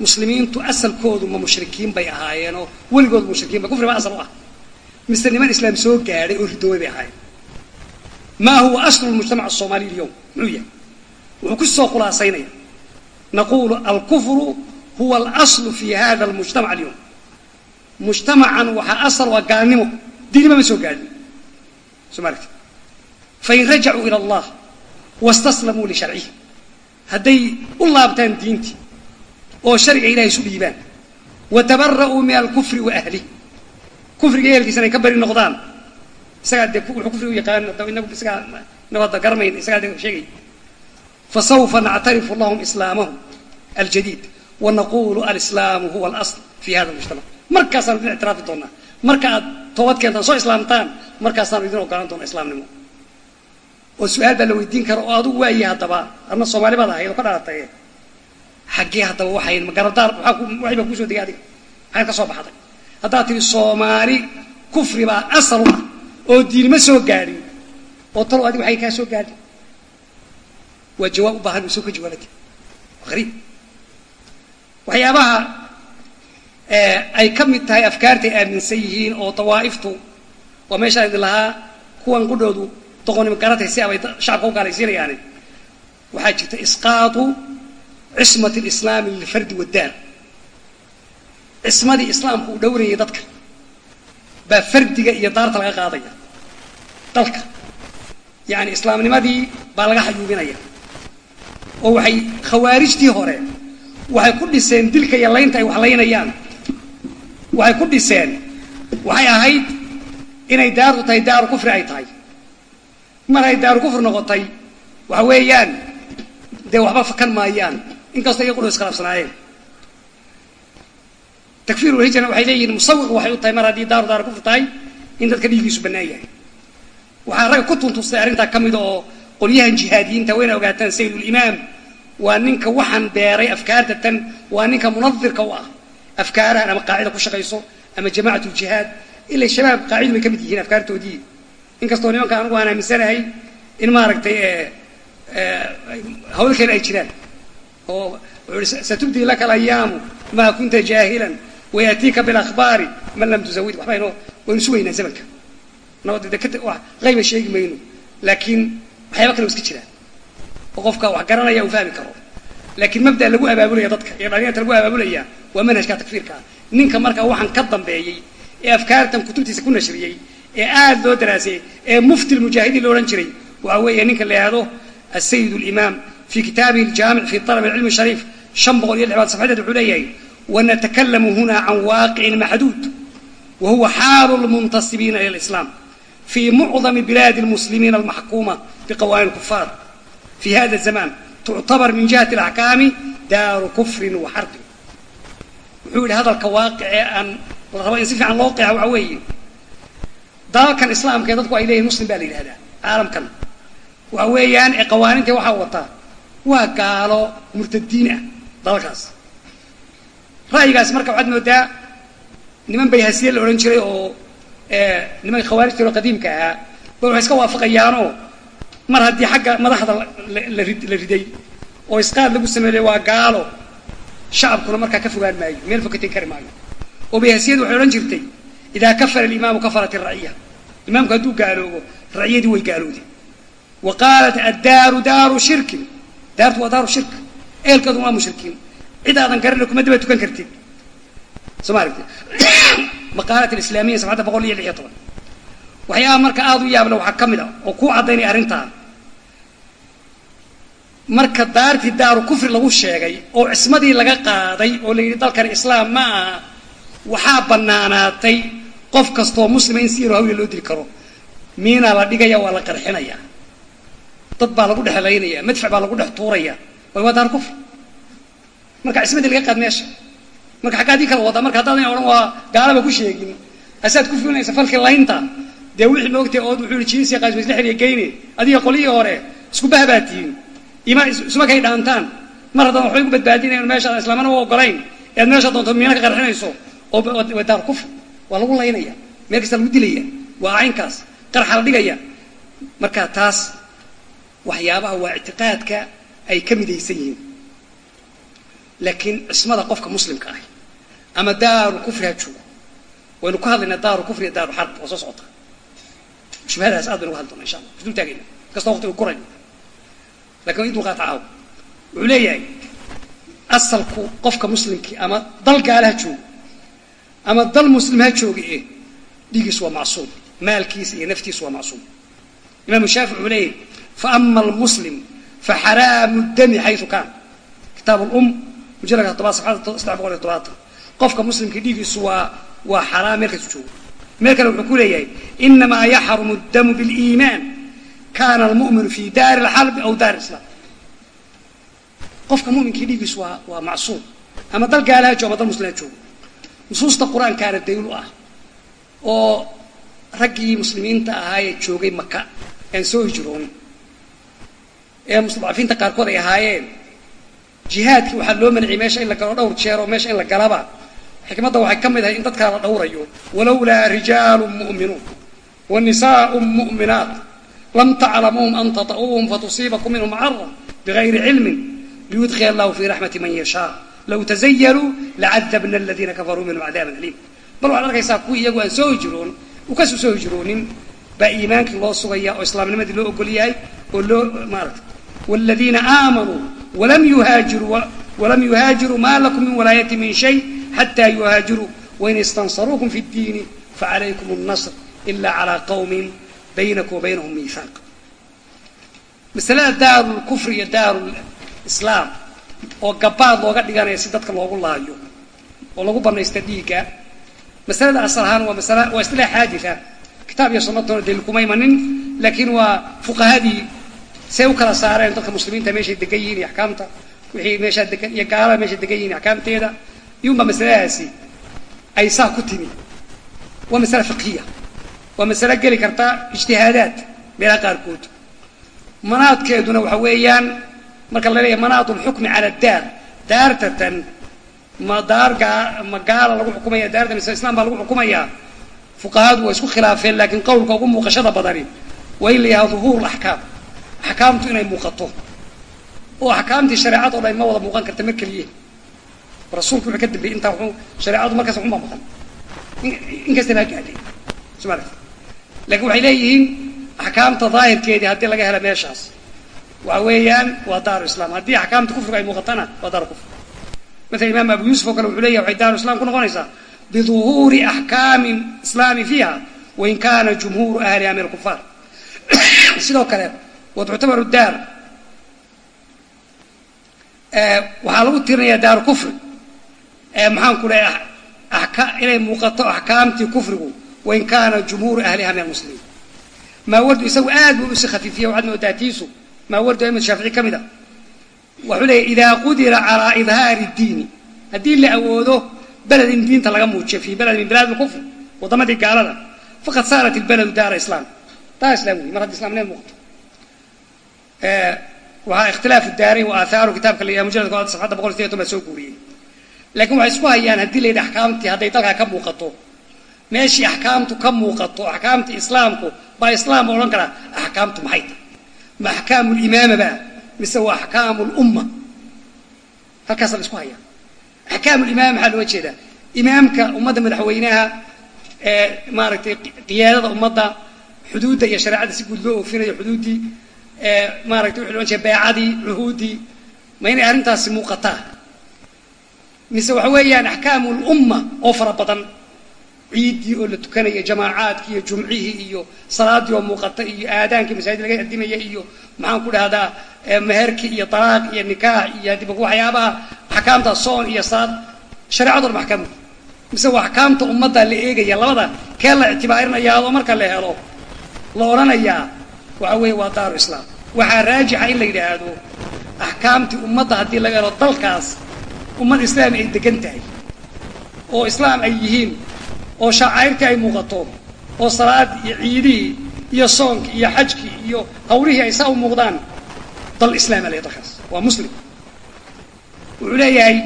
Speaker 1: muslimiintu asalkoodu ma mushrikiin bay ahaayeen oo weligood mushrikiin ba kufri baa asal u ah. Mise niman islaam soo gaadhay oo ridoobay bay ahaayeen. Maa huwa aslu lmujtamac asoomaaliy alyowm muxuu yahay? Wuxuu ku soo khulaasaynaya naqulu alkufru huwa alaslu fi hada almujtamac alyowm mujtamacan waxaa asal waa gaalnimo. Diinima ma soo gaadhin. Soo ma aragti fain rajacuu ila allah wastaslamuu lisharcihi hadday u laabtaan diintii oo sharciga ilahay isu dhiibaan. Wa tabara'uu min alkufri wa ahlih kufriga ehelkiisana ay ka bari noqdaan. Isagaa dee wuxuu kufriga u yaqaan inagu isagaa inagu hadda garamayn isagaa de sheegay. Fasawfa nactarifu lahum islaamahum aljadiid wanaqulu alislaamu huwa alasl fi hada mujtamac markaasaanu idin ictiraafi doonaa. Marka aad toobad keentaan soo islaamtaan markaasaanu idin ogolaan doona islaamnimo. Oo su'aal baa la weydiin kara oo adugu waaye haddaba. Adna soomaali baad ahayd oo ka dhalatay xaggee haddaba waxay magaradaar waxay baa ku soo degay adiga. Maxayd ka soo baxday. Haddaad tihi soomaali kufri baa asal u ah oo diinima soo gaadhin. Oo talow adiga waxay kaa soo gaadhin. Waa jawaab u baahan soo ka jawaabati ariib waxyaabaha ay ka mid tahay afkaartay aaminsan yihiin oo dawaa'iftu waa meeshaan idin lahaa kuwan qudhoodu doqonnimo garatay si abay shacabka u gaalaysiinayaani waxaa jirta isqaatu cismat lislaami lilfardi waddaar cismadii islaamku uu dhowrayay dadka. Baa fardiga iyo daarta laga qaadaya. Dalka. Yacani islaamnimadii baa laga xayuubinaya. Oo waxay khawaarijtii hore waxay ku dhiseen dilka iyo laynta ay wax laynayaan waxay ku dhiseen waxay ahayd inay daartu tahay daaru kufri ay tahay. Mar ay daaru kufri noqotay waxa weeyaan dee waxba fakan maayaan inkastoo iyagu dho iskhilaafsanaayeen takfiir ulhijrana waxay leeyihiin musawiq waxay u tahay mar haddii daaru daaru kufri tahay in dadka dhiigiisu bannaan yahay. Waxaa ragga ku tuntustay arrintaa ka mida oo qolyahan jihaadiyiinta wayna ogaataan saydulimaam waa ninka waxaan beeray afkaarta tan waa ninka munadirka u ah afkaarahan ama qaacida ku shaqayso ama jamacat ljihaad ila shabaab qaacidu bay ka mid yihiin afkaartoodii. Inkastoo nimanka anugu aan aaminsanahay in maaragtay hawl kale ay jiraan oo wuxuu i satubdii laka alayaamu maa kunta jaahilan wayaatiika bilakhbaari man lam tusawid waxba inoo waynu sugaynaa zamanka qayba sheegi mayno laakiin waxyaaba kale o iska jiraan oo qofka wax garanaya uu fahmi karo laakiin mabda lagu abaabulaya dadka iyo dhalinyarta lagu abaabulaya waa manhajka takfiirka ah ninka markaa waxaan ka dambeeyey ee afkaartan kutubtiisa ku nashriyey ee aada loo daraasayey ee mufti lmujaahidiin lo odhan jiray waxa weeye ninka la yihahdo asayid limaam fi kitaabihi aljaamic fi alab alcilmi shariif shan boqol iyo lixbaad safxadeed wuxuu leeyahay wanatakalamu huna can waaqicin maxduud wa huwa xaalu lmuntasibiina ila lislaam fi mucdami bilaadi lmuslimiina almaxkuuma biqawaani lkufaar fi hada zaman tuctabar min jihati alaxkaami daaru kufrin wa xarbin wuxuu yidhi hadalka waaqicee aan la rabo in si fiican loo qeexa waxa weeye dalalkan islaamka ee dadku ay leeyihiin muslim baa la yidhahdaa caalamkan waxa weeyaan ee qawaaninta waxaa wataa waa gaalo murtadiin ah dalalkaas ra'yigaas marka waxaad moodaa niman bayhasiye la odhan jiray oo nimanka khawaarijta oo qadiimka ahaa ba waxay iska waafaqayaanoo mar haddii xagga madaxda la riday oo isqaad lagu sameeyey waa gaalo shacabkuna markaa ka fogaan maayo meel fokatin kari maayo. Oo bayhasiyadu waxay odhan jirtay idaa kafara alimaamu kafarat iraciya imaamku hadduu gaaloobo raciyadii way gaalowday. Wa qaalat addaaru daaru shirkin daartu waa daaru shirk. Eelkeeduna waa mushrikiin. Cid aadan garana kuma daba tukan kartid. Soo ma aragti maqaalat alislaamiya sabxadda boqol iyo lix iyo toban. Waxyaabaha marka aada u yaabla waxaa ka mid a oo kuu caddaynaya arrintaa marka daartii daaru kufri lagu sheegay oo cismadii laga qaaday oo la yidhi dalkan islaam ma aha waxaa bannaanaatay qof kastoo muslima in si yaro hawle loo dili karo. Miinaa la dhigaya waa la qarxinaya dad baa lagu dhexlaynaya madfac baa lagu dhex tuuraya way waa daaru kufri marka cismadii laga qaad meesha. Marka xagga adii kala wadaa marka haddaadan odhan waa gaalaba ku sheegin. Asaad ku fulinaysa falkii laynta. Dee wixii moogtay ood wuxuu yihi jiinsiya qaasma isla xiriya geyne adiga qolyihii hore isku bahbaa tihiin ima isuma kay dhaantaan. Mar haddaan waxbay ku badbaadinayan meeshaad islaamana u ogolayn ead meesha doonto miina ka qarxinayso oo waa daar kufr. Waa lagu laynaya. Meel kasta lagu dilaya. Waa caynkaas. Qarxa la dhigaya marka taas waxyaabaha waa ictiqaadka ay ka midaysan yihiin. Laakiin cismada qofka muslimka ah ama daaru kufri ha joogo waynu ku hadlaynaa daaru kufri iyo daaru xarb oo soo socota. Shubhadaas aad baynu uga hadli doona insha allah. Isdul taagayna kastoo waqti uu kurayo laakiin waa idulqaata caaw wuxuu leeyahay asalku qofka muslimkii ama dal gaala ha joogo ama dal muslim ha jooga e dhiigiisu waa macsuum maalkiisa iyo naftiisu waa macsuum. Imaamu shaafici wuxuu leeyahay faama almuslim faxaraamu dami xaysu kaan kitaab lum mujalladka todobaad safxada saddex boqol iyo todobaatan qofka muslimka dhiigiisu waa waa xaraam meel kasu joogo meel kale wuxuu ku leeyahay inamaa yaxrumu damu biliimaan kana almu'minu fi daari alxarbi aw daari islaam qofka muminkii dhiigiisu waa waa macsuum ama dal gaalaha joogo ama dal muslimaa joogo nusuusta qur'aankaana daliil u ah oo raggii muslimiinta ahaayee joogay maka aan soo hijroonin ee mustadcafiinta qaarkood ay ahaayeen. Jihaadkii waxaa loo manciyay meesha in la galo dhowr jeer oo meesha in la galaba. Xikmadda waxay ka mid ahay in dadkaa la dhowrayo. Walowlaa rijaalu mu'minuun wa nisaau mu'minaat. Lam taclamuuhum an tata'uuhum fatusiibakum minhum cara bigayri cilmin liyudkil allahu fi raxmati man yashaa. Low tazayaluu lacadabna aladiina kafaruu minhum cadaaban aliim. Bal waxaad arkaysaa kuwii iyagu aan soo hijroon u ka soo soo hijroonin baa iimaankii loo sugaya oo islaamnimadii loo ogol oo loo maarata wladiina aamanuu walam yuhaajiruu walam yuhaajiruu ma lakum min walaayati min shay xataa yuhaajiruu wain istansaruukum fi اddiini facalaykum الnasr ila calى qawmin baynakum wabaynahum miihaaq masalada daaru lkufri iyo daaru islaam oo gabaad looga dhiganaya si dadka loogu laayo oo lagu banaysta dhiigga masalada asal ahaan waa masala waa isilaax xaaditha kitaab iyo sunnatuna daliil kuma imanin laakiin waa fuqahadii say u kala saareen dadka muslimiinta meeshay degan yihiin iyo axkaamta. Wixii meeshaa degan iyo gaalada meeshay degan yihiin axkaamteeda. Iyunba masaladaasi ay saa ku timi. Waa masale fiqhiya. Waa masale geli karta ijtihaadaad meelaha qaarkood. Manaadkeeduna waxa weeyaan marka la leeyahay manaad lxukmi cala daar. Daartatan ma daar ma gaala lagu xukumaya daarta mise islam baa lagu xukumayaa fuqahadu waa isku khilaafeen laakiin qowlka ugu muuqashada badani waa in la yahaa duhuur axkaam axkaamtu inay muuqato. Oo axkaamtii shareecado dhan ma wada muuqan karta mar keliye. Rasuulku wuxuu ka dambeeyey intaa wuxuu shareecadu markaas waxunbaa maqan. Inkasta baa gaadhay. Soma laakiin waxay leeyihiin axkaamta daahirkeedii haddii laga hela meeshaas waxa weeyaan waa daaru islam haddii axkaamta kufriga ay muuqatana waa daaru kufr. Maala imaam abu yuusuf oo kale wuxuu leyahy waxay daaru islam ku noqonaysaa biduhuuri axkaami islaami fiiha wain kana jumhuuru ahliha min alkufaar sidoo kale watuctabaru daar waxaa lagu tirinayaa daaru kufri. Maxaan ku leeya inay muuqato axkaamtii kufrigu wain kana jumhuuru ahliha min almuslimiin maawardu isagu aad buu usi khafiifiya waxaad moodaa tiisu. Maawardu imad shaafici ka mid a. Wuxuu leeyahy idaa qudira calaa idhaari diini. Haddii la awoodo beled in diinta laga muujiyo fi beled min bilaad lkufr waddamadii gaalada faqad saarat ilbeledu daara islaam. Daar islam wey mar haddi islamnima muuqato waxaa ikhtilaafu daarayn wa aahaaru kitaabka la yidhaha mujalladka koowaad safxadda boqol sideetan baa soo guuriyey. Laakiin waxay isku hayaan haddii la yidhi axkaamtii hadday dalkaa ka muuqato meeshii axkaamtu ka muuqato axkaamtii islaamku baa islaam odhan karaa axkaamtu maxay tahay? Ma axkaamu limaama ba mise waa axkaamu lumma halkaasa la isku hayaa. Axkaamu limaama maxaa looga jeedaa? Imaamka ummadda madaxweynaha ee maaragtay qiyaadada ummadda xuduudda iyo shareecada si guud loo oofinayo xuduuddii maaragtay wuxu lohan jira beecadii cuhuuddii. Ma inay arrintaasi muuqataa? Mise waxa weeyaan axkaamu lumma oo fara badan. Ciiddii oo la tukanaya jamaacaadkii iyo jumcihii iyo salaadii oo muuqata iyo aadaankii masaajid laga adimaya iyo maxaan ku dhahdaa meherkii iyo talaaq iyo nikaax iyo hadib waxyaabaha axkaamta soon iyo salaad shareecado dhan axkaamu mise waa axkaamta ummadda la eegaya labada kee la ictibaarinayaa oo marka la helo la odhanayaa waxa weeye waa daaru islaam. Waxaa raajixa in la yidhaahdo axkaamtii ummadda haddii laga helo dalkaas ummad islaami ay degan tahay. Oo islaam ay yihiin oo shaacayrtii ay muuqato oo salaadii iyo ciidihii iyo soonkii iyo xajkii iyo hawlihii ay saa u muuqdaan dal islaama le dalkaas. Waa muslim. Wuxuu leeyahay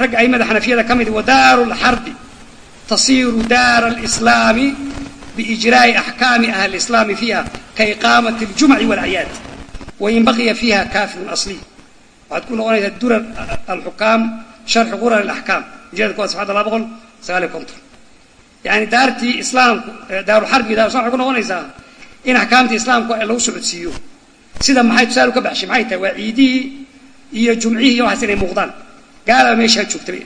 Speaker 1: ragga aimada xanafiyada ka mid wadaaru lxarbi tasiiru daara alislaami biijraa'i axkaami ahli islaami fiiha kaiqaamati اljumci wاlacyaad wain baqiya fiiha kafirun asliy waxaad ku noqonaysaa durar alxukaam sharxi qurar alaxkaam mujalad kowaad safxadda laba boqol sagaal iyo konton yani daartii islaamku daaruxarbi daru islam waxay ku noqonaysaa in axkaamtii islaamku lagu socodsiiyo sida maxay tusaale ka baxshay maxay tahay waa ciidihii iyo jumcihii iyo waxaas inay muuqdaan gaalaba meeshaa joogtaba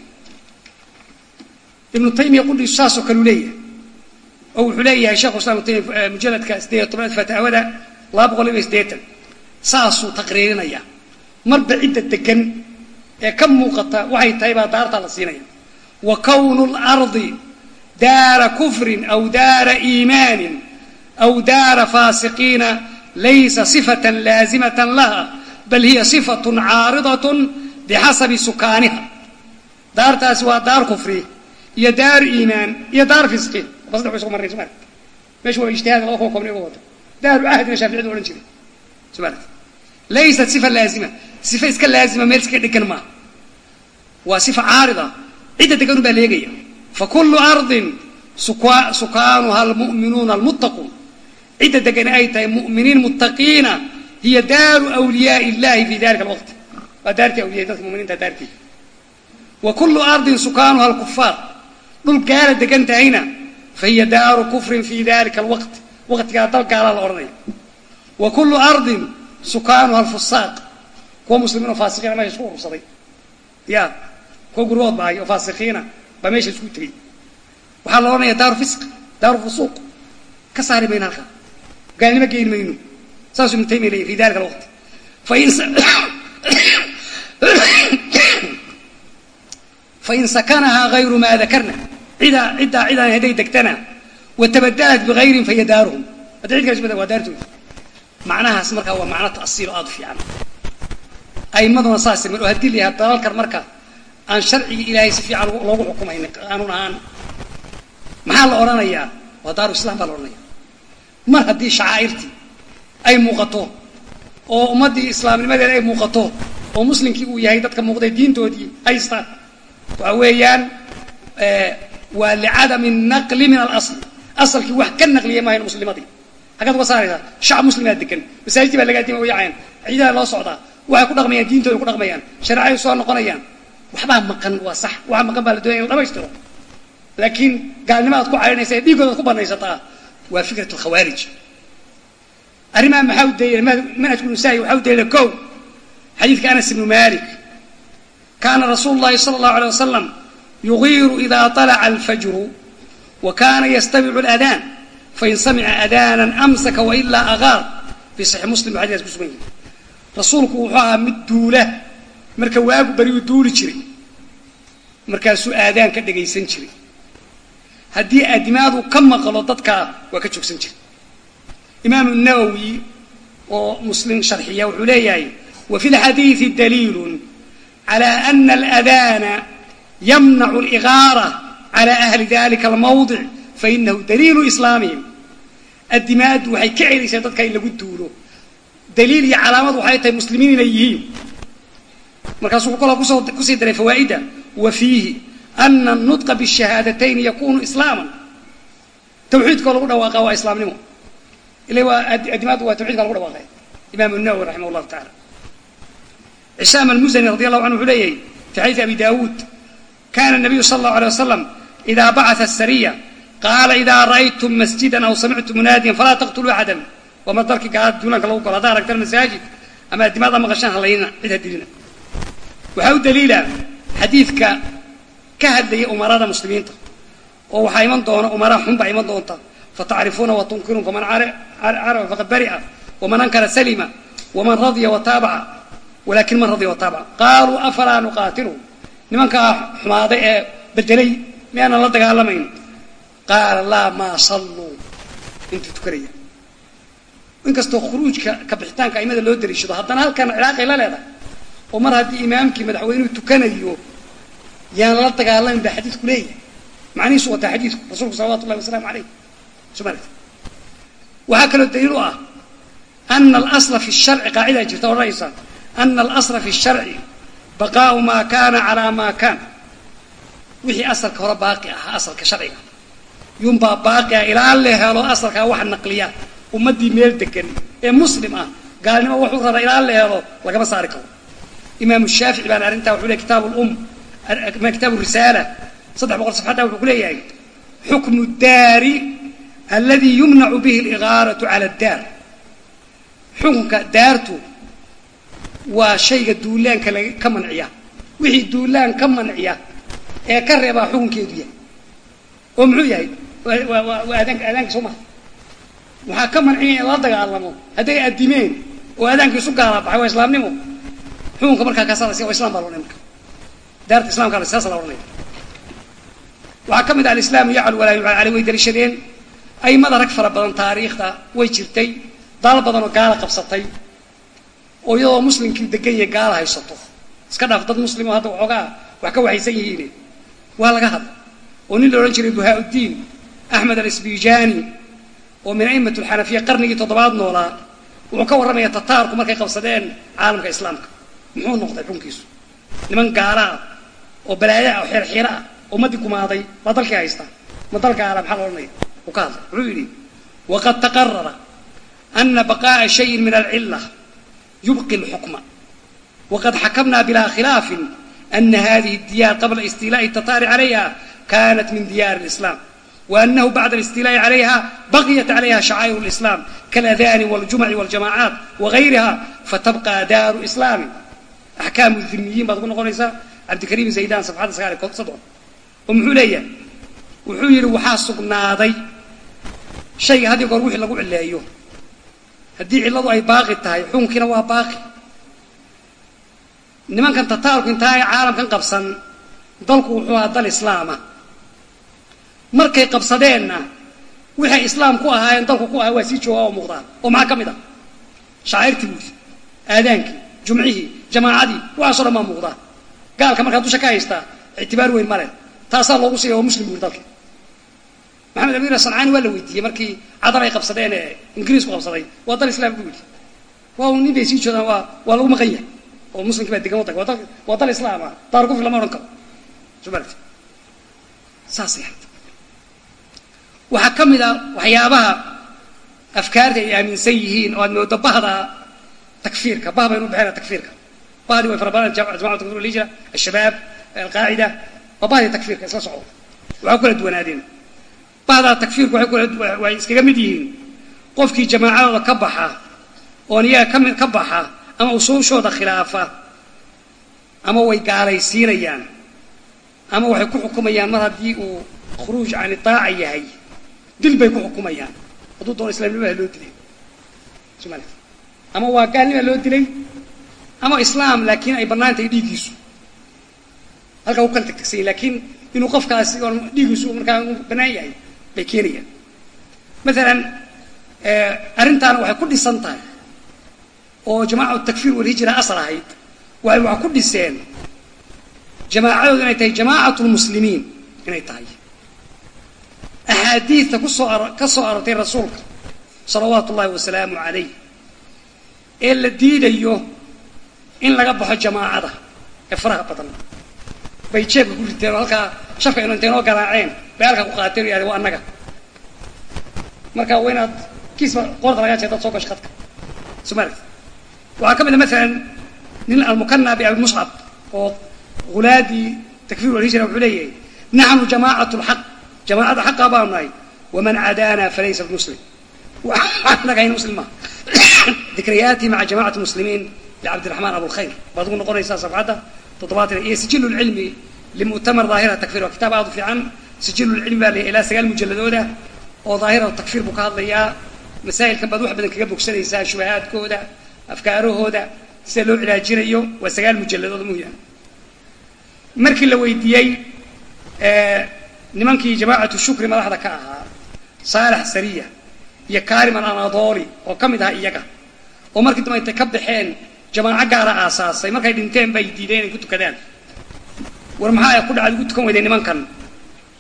Speaker 1: ibnu taymiya qudhiisu saasoo kale u leeyahay oo wuxuu leeyahay shekhu islam ibnu taymiya mujaladka sideed iyo tobnaad fataawada laba boqol iyo siddeetan. Saasuu taqriirinaya. Marba cidda degan ee ka muuqata waxay tahay baa daartaa la siinaya. Wa kownu lardi daara kufrin aw daara iimaanin aw daara faasiqiina laysa sifatan laazimatan laha bal hiya sifatun caaridatun bixasabi sukaaniha. Daartaasi waa daar kufri iyo daar iimaan iyo daar fisqi ba saddex way isku marnay soma meesha waa ijtihaad laba kuma koobnay uga wada daaru ahdina shaaficiyadu odhan jiray soma laysat sifa laazima sifa iska laazima meel iska dhegan maaha waa sifa caarida cidda deganu baa leegaya fa kullu ardin sukaanuha almu'minuuna almuttaquun cidda degani ay tahay mu'miniin muttaqiina hiya daaru wliyaai illahi fi dalika alwaqti waa daartii awliyay dadka muminiinta daartii wa kullu ardin sukaanuha alkufaar dhul gaala degan tahayna fa hiya daaru kufrin fi dalika alwaqti waqtigaa dal gaalaa la odhanaya wa kullu ardin sukaanuha alfusaaq kuwa muslimiin oo faasiqiina meesha isku urursaday ya kuwa gurgood bahay oo faasikiina baa meesha isku tegey waxaa la odhanaya daaru fisq daaru fusuuq ka saari mayno halkaa gaalnimo geeni mayno saasuu ibnu taymiya leeyahy fi dalika alwaqti fain sakanahaa gayru maa dakarna ciddaa cidaan hadday degtana watabadalat bigayrin fahiya daaruhum hadda cid kaas waa daartooda macnahaas markaa waa macno ta'siil oo aada u fiican aimaduna saas oo haddii la yahaa dalalkan marka aan sharcigii ilaahay si fiican loogu xukumayna qaanuun ahaan maxaa la odhanayaa waa daaru islam baa la odhanaya mar haddii shacaa'irtii ay muuqato oo ummaddii islaamnimadeeda ay muuqato oo muslimkii uu yahay dadka muuqday diintoodii haysta waxa weeyaan waa licadami naqli min alasl. Asalkii wax ka naqliya maahayn muslimadii. Haggaad uga saaraysaa. Shacab muslimaa degan. Masaajidii baa laga adima yaceen ciidaha loo socdaa. Waxay ku dhaqmayaan diintooda ku dhaqmayaan. Shareecaday soo noqonayaan. Waxbaa maqan waa sax. Waxaa maqan baa la doonaya in la dhamaystiro laakiin gaalnimadaad ku carinaysa ee dhiiggoodaad ku banaysataa waa fikrat alkhawaarij arrimaha maxaa u dayela manhajku nisaa'i waxaa u dayela kow. Xadiidka anas ibnu malik kaana rasuulu llahi sala allahu alay wasalam yugiiru ida طalaca alfajru wa kana yastabicu aladaan fain samica adaanan amsaka wailaa agaar fii saxiix muslim ba xadikaas kusugan yahay rasuulku wuxuu ahaa mid duula marka waagu beriyu duuli jiray markaasuu aadaan ka dhagaysan jiray haddii adimaadu ka maqlo dadkaa waa ka joogsan jiray imaamu nawowi oo muslim sharxiya wuxuu leeyahay wa fi lxadiidi daliilun cala ana aladana yamnacu aligaara cala ahli dalika almawdic fainahu daliilu islaamihim. Adimaadu waxay ka celaysaa dadka in lagu duulo. Daliil iyo calaamad waxay tahay muslimiin inay yihiin. Markaasuu kolaa ku soo ku sii daray fawaa'ida wa fiihi ana anutqa bishahaadatayn yakunu islaaman. Tawxiidkoo lagu dhawaaqa waa islaamnimo. Ila waa adimaadu waa tawxidka lagu dhawaaqay. Imaamu nawowi raximah llahu taala cisaam almuzani radi allahu canhu wuxuu leeyahay fi xadiidi abi daawuud kana nabiyu sala allahu alay wasalam ida bacata asariya qaala ida ra'aytum masjidan aw samictum munaadiyan falaa taqtuluu axadan waa mar dalkii gaalada lagu galo haddaa aragtaan masaajid ama adimaada maqashaan halayna cid ha dilina waxaa u daliila xadiidka ka hadlaya umarada muslimiinta oo waxaa iman doona umara xun iman doonta fatacrifuuna watunkiruun faman carafa faqad bari'a waman ankara salima waman radya wataabaca walakin man radya wataabaca qaaluu afalaa nuqaatilu nimankaa xumaaday ee bedelay miyaanan la dagaalamayn? qaala laa maa salluu intuu tukanaya inkastoo khuruujka ka bixitaanka aimada loo daliishado haddana halkan cilaaqay la leedahay. Oo mar haddii imaamkii madaxweynuhu tukanayo yaan la dagaalamin baa xadiidku leeyahay. Macnihiisu wataa xadiidku rasuulku salawatu llahi wasalaamu alayh soma waxaa kaloo daliil u ah ana alasla fi sharci qaacidaa jirta odhanaysa ana alasla fi sharci baqaau maa kana calaa maa kaan. Wixii asalka hore baaqi ahaa asalka sharciga. Yunbaa baaqi ah ilaa la helo asalkaa wax naqliya. Ummaddii meel degan ee muslim ah gaalnimo wuxuu raba ilaa la helo lagama saari karo. Imaamu shaafici baana arrintaa wuxuu leey kitaab lum kitaabu risaala. Saddex boqol safxadda wuxuu ku leeyahay xukmu daari aladi yumnacu bihi aligaaratu cala addaar. Xukunka daartu waa shayga duulaanka ka manciya. Wixii duulaan ka manciya ee ka reebaa xukunkeedu yahay. Oo muxuu yahay? Waa soo maha waxaa ka manciya in la dagaalamo. Hadday addimeen oo aadaanka isu gaala baxay waa islaamnimo. Xukunka markaa kaasaalasi waa islam baa loo dhay marka daarta islamka la sidaas la odhanaya waxaa ka mid ah alislaamu yaclu walaa yucal caley way daliishadeen aimada rag fara badan taariikhda way jirtay. Dalal badan oo gaala qabsatay oo iyadoo muslimkii degan yahay gaala haysato. Iska dhaaf dad muslim oo hadda waxoogaa wax ka waxaysan yihiin. Waa laga hadla oo nin la odhan jiray buhaa-uddiin axmed alisbijaani oo min a'imat alxanafiya qarnigii toddobaad noolaa wuxuu ka warramaya tataarku markay qabsadeen caalamka islaamka. Muxuu noqday xunkiisu niman gaala oo balaayo ah oo xeerxiiro ah oo ummaddii kumaaday baa dalkii haysta ma dal gaala maxaa la odhanaya? Uu ka hadlay. Wuxuu yidhi waqad taqarara ana baqa'a shayin min alcilla yubqi alxukma waqad xakamna bilaa khilaafin ana hadihi الdiyaar qabla istilaءi الtataari calayha kanat min diyaar اlislam وأنه بعد الاستيلاء عليها بقيت عليها شعائر الإسلام كالأذان والجمع والجماعات وغيرها فتبقى دار إسلام أحكام الذميين بعض قلنا قوليسا عبد الكريم زيدان صفحة سكالي كنت صدق ومحولية وحوير وحاسق ناضي شيء هذا يقول روحي لقوع الله أيوه haddii cilladu ay baaqi tahay xukunkiina waa baaqi. Nimankan tataalku intaanay caalamkan qabsan dalku wuxuu ahaa dal islaama. Markay qabsadeenna waxay islaam ku ahaayeen dalku ku ahaa waa sii joogaa oo muuqdaa oo maxaa ka mid ah? Shacairtii buudi aadaankii jumcihii jamaacadii waxaasoo dhan baa muuqdaa gaalka markaa dusha ka haystaa ictibaar weyn ma leh. Taasaa loogu siiyay oo muslim buuri dalka maxamed amiir sancaani waa la weydiiyey markii cadar ay qabsadeen ee ingiriisku qabsaday. Waa dal islaam buu yidhi waa un nin bay sii joodaan waa waa lagu maqan yahay. Oo muslimkii baa degan wadanka waa dal islaama daar kufri lama odhan karo. Maaragti saasay ahayd waxaa ka mid a waxyaabaha afkaarta ay aaminsan yihiin oo aad moodo bahda takfiirka. Bah baynu bixina takfiirka. Bahdii way fara badan jamacatu takfir alhijra alshabaab alqaacida waa bahdii takfiirka isla socdo. Waxaa kula duwanaadeen bahdaa takfiirku way iskaga mid yihiin. Qofkii jamaacadooda ka baxa oon iyaga ka mid ka baxa ama usuushooda khilaafa ama way gaalaysiinayaan ama waxay ku xukumayaan mar haddii uu khuruuj cani daaca yahay dil bay ku xukumayaan. Hadduu doono islamnimaha loo dilay somalia ama waa gaalnima loo dilay ama islaam laakiin ay bannaan tahay dhiiggiisu. Halkaa u kala tagtagsanya laakiin inuu qofkaasi dhiiggiisu markaa uu bannaan yahay bay keenayaan. Maalan arrintaana waxay ku dhisan tahay oo jamaacat takfiir walhijra asal ahayd waxay wax ku dhiseen jamaacadoodu inay tahay jamaacatu lmuslimiin inay tahay. Axaadiidta ku soo ka soo aroortay rasuulka salawaatu ullahi wasalaamu calayh ee la diidayo in laga baxo jamaacada ee faraha badan. Bay jeebka ku riteen halkaa shafka inu intay garaaceen bay halkaa ku o yidhahdeen waa annaga. Marka waa inaad kiisba qoorta lagaa jeeda ad soo gasho khadka. Maaragti waxaa ka mid a maalan nin almukana biabi muscab oo hulaadii takfir walhijra wuxuu leeyahay naxnu jamaacatu lxaq jamaacada xaqa baanu nahay waman cadaana falaysa muslim nagahayn muslim ma. Dikriyaati maca jamacati muslimiin licabdiraxmaan abulkhayr baad ugu noqonaysaa safxadda toddobaatan iyo sijilu lcilmi limu'tamar daahira takfir waa kitaab aad u fiican sijilu lcilmi baa leeyahay ilaa sagaal mujalladooda oo daahira takfir buu ka hadlayaa. Masaa'ilkan baad wax badan kaga bogsanaysaa shubahaadkooda afkaarahooda sida loo cilaajinayo waa sagaal mujalladood muhiim markii la weydiiyey nimankii jamaacatu shukri madaxda ka ahaa saalax sariya iyo karim alanadoli oo ka mid ahaa iyaga oo markii dambe intay ka baxeen jamaaco gaara aasaasay markay dhinteen bay diideen inay ku tukadaan. War maxaa ku dhacay ugu tukan weyday nimankan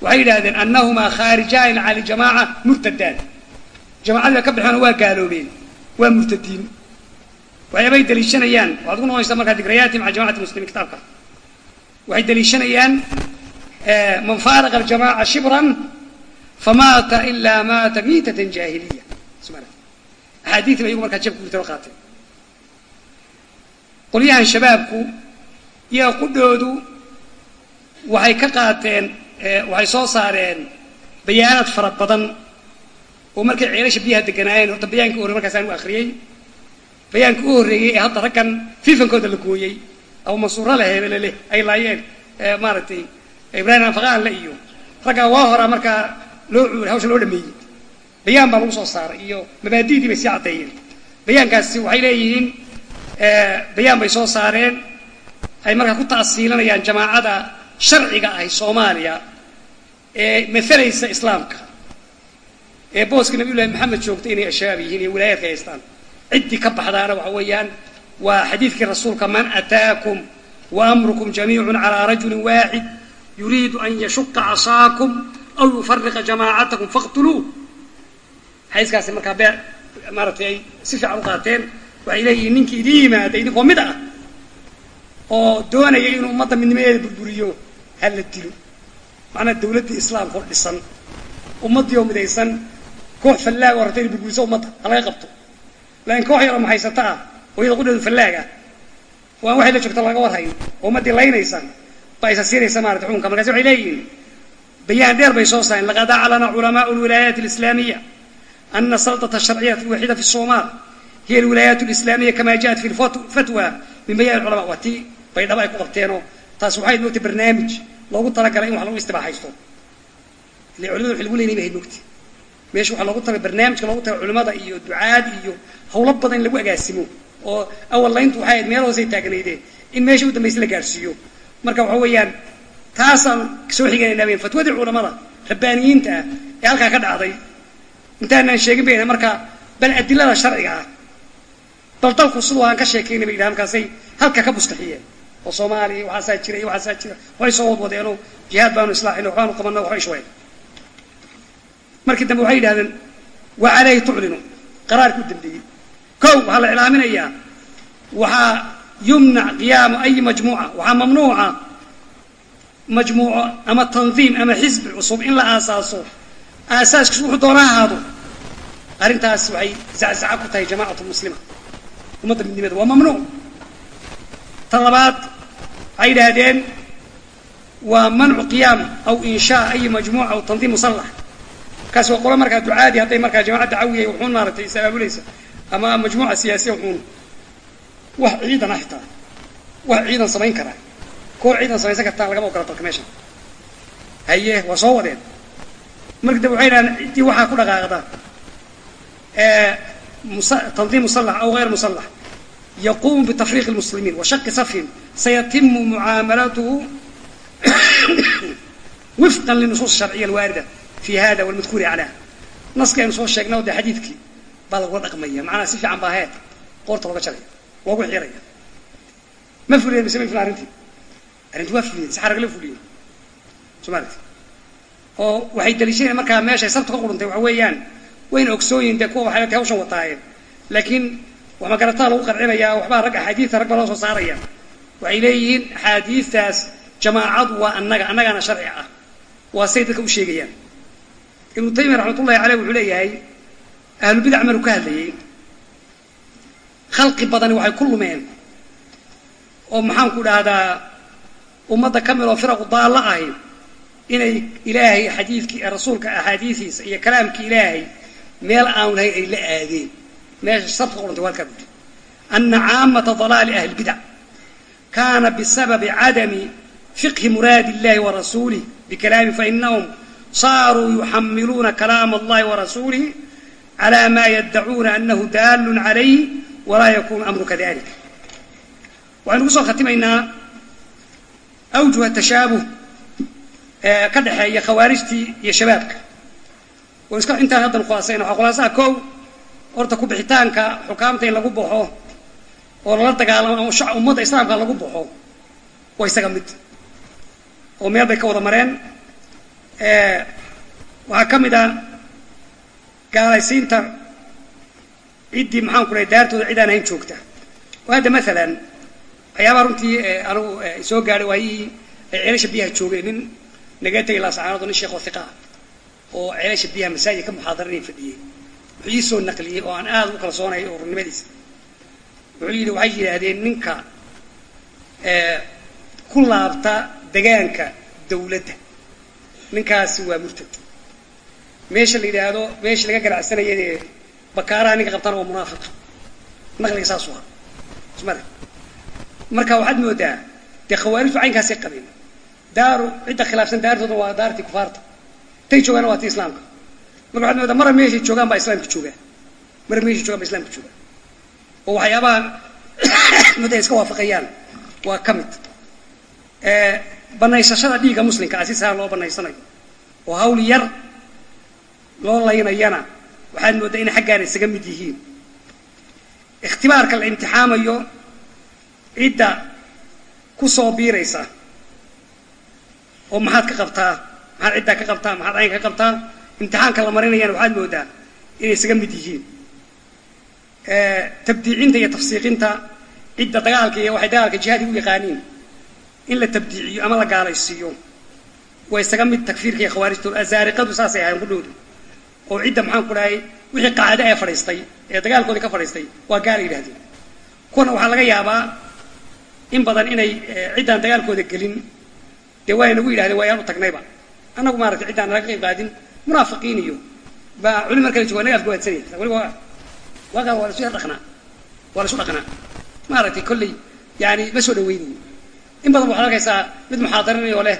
Speaker 1: waxay yidhaahdeen annahumaa khaarijaan cala jamaaca murtadaan jamaacadii bay ka baxeen waa gaaloobeen waa murtadiin. Waxyaabay daliishanayaan. Waxaad ugu noqonaysaa markaa dikrayaati maca jamacati muslimiin kitaabka. Waxay daliishanayaan man faaraqa aljamaca shibran famaata ilaa maata miitatan jaahiliya. Axaadiii ba iyagu markaa jabka gurtay oo qaatay qolyahan shabaabku iyaga qudhoodu waxay ka qaateen waxay soo saareen bayaanaad fara badan oo markay ceelasha biyaha deganaayeen horta bayaankii u horrey markaasaan u akriyey bayaankii u horreeyey ee hadda raggan fiifankooda la gooyey. Ama mansuura leh hebele leh ay laayeen. Maaragtay ibraahim anfaqaan le iyo. Raggaa waa horaa markaa loo cuuray hawsha loo dhameeyey. Bayaan baa lagu soo saaray iyo mabaadi'dii bay sii caddeeyeen. Bayaankaasi waxay leeyihiin bayaan bay soo saareen. Ay markaa ku ta'siilanayaan jamaacada sharciga ahi soomaaliya ee maalaysa islaamka. Ee booska nabiy llahi maxamed joogta inay ashabaab yihiin iyo wilaayaadka haystaan. Ciddii ka baxdaana waxa weeyaan waa xadiidkii rasuulka man ataakum wa amrukum jamiicun calaa rajulin waaxid yuriidu an yashuqa casaakum aw yufariqa jamaacatakum faqtuluuh. Xadiiskaasi markaa bee maaratay ay si fiican u qaateen. Waxay leeyihiin ninkii idin yimaada idinkoo mid ah oo doonaya inuu ummadda midnimadeeda burburiyo ha dilo macnaa dawladdii islaamka oo dhisan ummaddii oo midaysan koox fallaag oo rabta inay burburiso ummadda ha laga qabto laakiin koox yaroo maxaysata ah oo iyada qudheedu fallaag ah oo aan waxay la joogta laga warhayn oo ummaddii laynaysa baa isa siinaysa maarata xukunka markaasi waxay leeyihiin bayaan dheer bay soo saareen laqad aclana culamaau lwilaayaat alislaamiya ana salطة الشharciyaة الwaxida fi الsomal hiy اlwilaayaat الإslaamiya kama jaءat fi fatwa min bayan culama waa tii baydhabo ay ku qabteenoo taas waxay moogta barnaamij loogu talagalay in wax lagu istibaaxaysto ile culimada waxay lagu leynay bahayd mogti meesha waxaa loogu talagay barnaamijka loogu talagay culimada iyo ducaad iyo hawlo badan in lagu agaasimo oo awal layntu waxay ahayd meel hoosay taagnaydeen in meesha u dambaysa la gaarsiiyo. Marka waxa weeyaan taasaan soo xiganayna wyn fatwadii culamada rabbaaniyiinta ah ee halkaa ka dhacday. Intaanaan sheegin bayna marka bal adilada sharciga ah. Bal dalku siduu aan ka sheekayna bay yidhaha markaasay halka ka buskaxiyeen oo soomaaliya waxaasaa jira iyo waxaasaa jira waxay soo wadwadeenoo jihaad baanu islaaxin waxbaanu qabana waxbay shubeen markii dambe waxay yidhahdeen wa caleyhi tuclinu. Qaraarka u dambeeyey. Kow waxaa la iclaaminayaa waxaa yumnac qiyaamu ayi majmuuca waxaa mamnuuca majmuuco ama tandiim ama xisbi cusub in la aasaaso aasaaskiisu wuxuu doona ahaado. Arrintaas waxay zaczaca ku tahay jamacatu muslima. Ummadda midnimeeda waa mamnuuc ta labaad waxay yidhaahdeen waa mancu qiyaam aw inshaa ayi majmuuca aw tandiim musallax. Kaasi waa qolo markaa ducaadi hadday markaa jamaca dacawiya wuxuun maaratay is abaabulaysa ama majmuuca siyaasiya wuxuun wax ciidana xitaa wax ciidan samayn karaa. Koox ciidan samaysan kartaa lagama ogola dalka meeshan haye waa soo wadeen. Marka dambe waxay dhahdeen ciddii waxaa ku dhaqaaqda tandiim musallax aw gayr musallax bitafriiq lmuslimiin wa shaqi safhim sayatimu mucaamalatuhu wifqan linusuus sharciya alwaarida fi hada walmadkuuri aclaa naski aynu soo sheegnay o dee xadiidkii baa lagula dhaqmaya macnaha si fiican baa heed qoorta looga jaraya loogu xiraya ma fuliyen mise ma fulin arrintii arrintii waa fuliyeen si xaragla fuliyeen somalit oo waxay daliishanayaan markaa meeshay sabta ka quruntay waxa weeyaan wayna ogsooyin dee kuwa waxay hawshan wataayeen laakiin wax magarataa lagu qarcinayaa waxbaa rag axaadiista rag baa loo soo saaraya. Waxay leeyihiin axaadiistaas jamaacadu waa annaga annagaana sharci ah. Waa say dadka u sheegayaan. Ibnu taymiya raxmatullahi caleyh wuxuu leeyahay ahlubidac maruu ka hadlayey khalqi badani waxay ku lumeen. Oo maxaanku dhahdaa ummadda ka mid oo firaqu daallo ahi inay ilaahay xadiidkii rasuulka axaadiidiisa iyo kalaamkii ilaahay meel aanu lahayn ay la aadeen meesha sabta qorantay waa halkaa ana caamata dalaali ahli bidac kana bisababi cadami fiqhi muraadi illahi wa rasuulih bikalaami fainahum saaruu yuxamiluuna kalaama allahi wa rasuulih cala ma yaddacuuna anahu daalun calayh walaa yakunu amru kadalik waxaynu ku soo khatimaynaa awjuha tashaabuh ka dhexeeya khawaarijtii iyo shabaabka oo iska intaan haddan khulaasayna waxaa khulaasaha kow horta ku bixitaanka xukaamta in lagu baxo oo lala dagaalamo ama ummadda islaamka lagu baxo waa isaga mid. Oo meel bay ka wada mareen? Waxaa ka mid a gaalaysiinta ciddii maxaan ku lehay daartooda cid aan ahayn joogta. Oo hadda maalan waxyaabaha runtii anigu soo gaadhay waayihii ay ceelasha biyaha joogeen nin naga tegay laasacaanood nin sheekh oo oo ceelasha biyaha masaajid ka muxaadaranay fadhiyey wuxuu ii soo naqliyey oo aan aada u kalsoonay oo runnimadiisa. Wuxuu yidhi waxay yidhaahdeen ninka ku laabta degaanka dawladda ninkaasi waa murtad. Meesha la yidhaahdo meesha laga ganacsanayay bakaaraha ninka qabtana waa munaafiq naqliga saasu aha ismale marka waxaad moodaa dee khawaarijtu caynkaasay qabeen. Daaru cidda khilaafsan daartooda waa daartii kufaarta. Tay joogaana waa ti islaamka marka mara meeshay joogaan baa islaamka joogaan mara meeshay joogaan baa islaamka joogaan oo waxyaabaha mudda iska waafaqayaan. Waa ka mid. Banaysashada dhiigga muslimka ah si saa loo banaysanayo oo hawl yar loo laynayana. Waxaad mooddaa inay xaggaana isaga mid yihiin. Ikhtibaarka la imtixaamayo cidda ku soo biiraysa oo maxaad ka qabtaa? Maxaad ciddaa ka qabtaa? Maxaad cayn ka qabtaa imtixaanka la marinayana waxaad moodaa inay isaga mid yihiin. Tabdiicinta iyo tafsiiqinta cidda dagaalka iyo waxay dagaalka jihaadi u yaqaaniin. In la tabdiiciyo ama la gaalaysiiyo waa isaga mid takfiirka iyo khawaarijto azaariqadu saasay ahayn qudhoodu oo cidda maxaan ku dhahay wixii qaacide ee fadhiistay ee dagaalkoodii ka fadhiistay waa gaala yidhahdeen kuwana waxaa laga yaabaa in badan inay ciddaan dagaalkooda gelin. Dee waay nagu yidhahdeen waa yaan u tagnayba. Annagu maaragtay ciddaan naga qayb qaadin munaafiqiin iyo baa culima kale jooga naga afgawaadsanaysa waliba waagaa waa lasu yar dhaqnaa waa lasu dhaqnaa maaragtay kolley yani ma soo dhaweynayo in badan waxaad arkaysaa mid muxaadarinay oo leh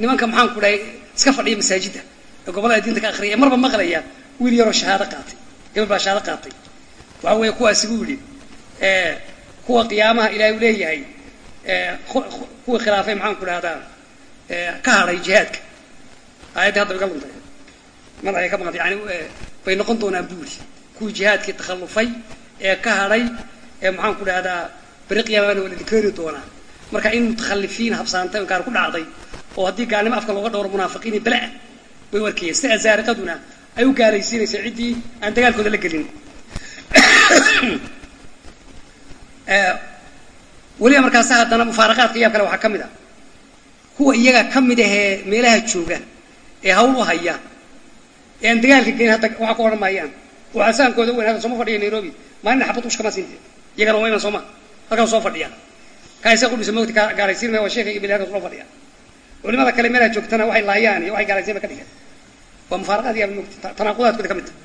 Speaker 1: nimanka maxaan ku dhahay iska fadhiya masaajidda ee gobollada diinta ka akriya ee marba maqlaya wiil yaroo shahaado qaatay. Gabar baa shahaado qaatay. Waxa weeye kuwaasi buu yidhi kuwa qiyaamaha ilaahay u leeyahay kuwa khilaafay maxaan ku dhahdaa ka hadhay jihaadka aayaddii hadda iga luntay madaxay ka maqantay. Yani bay noqon doonaan buuri. Kuwii jihaadkii takhallufay ee ka hadhay ee maxaan ku dhahdaa beri waa la dikeeni doonaa. Marka in mutakhalifiin habsaantay oo gaar ku dhacday oo haddii gaalnimo afka looga dhowro munaafiqiin bala-ah bay u arkayeen. Sida azaariqaduna ay u gaalaysiinaysa ciddii aan dagaalkooda la gelin. Weliba markaasa haddana mufaaraqaadka yaab kale waxaa ka mid a. Kuwa iyaga ka mid ahee meelaha jooga ee hawl u haya. Ee aan dagaalka gelin hadda waxa ku odhan maayaan. Casaankooda weyn hadda sooma fadhiya nairobi. Maalina xabad ushkama siinte iyagana waa iman sooma. Halkaas soo fadhiya. Kaisa qudhisa mogti ka gaalaysiin maya waa sheekha iyo bili halkaas loo fadhiya. Culimada kale meelaha joogtana waxay laayaan iyo waxay gaalaysiin ba ka dhigeen. Waa mufaaraqaad yaaba mogti tanaaqudaadkooda ka mid tahay.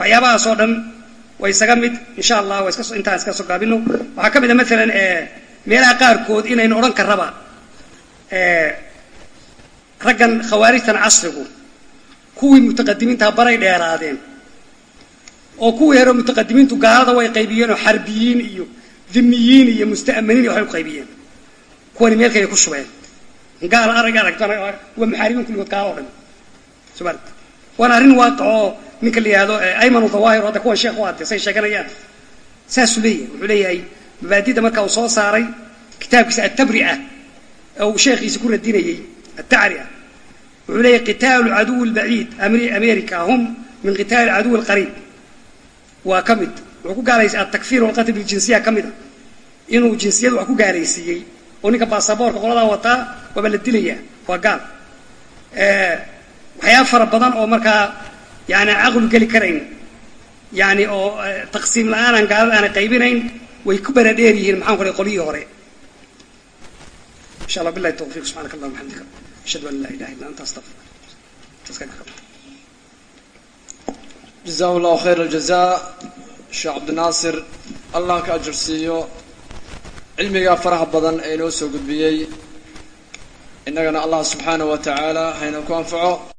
Speaker 1: Waxyaabahaas oo dhan way isaga mid insha allah waa iska intaan iska soo gaabino waxaa ka mid a maalan meelaha qaarkood inaynu odhan karraba raggan khawaarijtan casrigu kuwii mutaqadimiintaha baray dheeraadeen oo kuwii hero mutaqadimiintu gaalada way qaybiyeen oo xarbiyiin iyo dhimiyiin iyo musta'maniin iyo waxay u qaybiyeen. Kuwani meel kale ku shubeen. Gaal arag aragtana waa kulligood gaalo o dhan. Sumart waana arrin waaqic oo ninka la yihahdo ayman dawaahir hadda kuwan sheekh u hadday say sheeganayaan. Saasuu leeyahay wuxuu leeyahay mabaadida marka uu soo saaray kitaabkiisa atabria ee uu sheekhiisa ku radinayey atacria wuxuu leeyahay qitaalu caduwi lbaciid america hum min qitaali caduwi lqariib waa ka mid. Wuxuu ku gaalaysay altakfir walqatl biljinsiya ka mid a inuu jinsiyadu wax ku gaalaysiiyey oo ninka baasaboorka qoladaa wataa waaba la dilayaa. Waa gaal. Waxyaaba fara badan oo markaa yani caqlu geli karayn yani oo taqsiim la'aan aan gaalada aanay qaybinayn way ku baradheer yihiin maxaan ku ray qolyihii hore. Insha allah billahi tawfiq subxanaka allahuma xamdika ashhadu an laa ilaha illa anta astaqfir
Speaker 2: jazahu llahu khayr aljaza sheekh cabdinaasir allah ka ajirsiiyo cilmigaa faraha badan ee inoo soo gudbiyey innagana allah subxaanahu wa tacaala hayna ku anfaco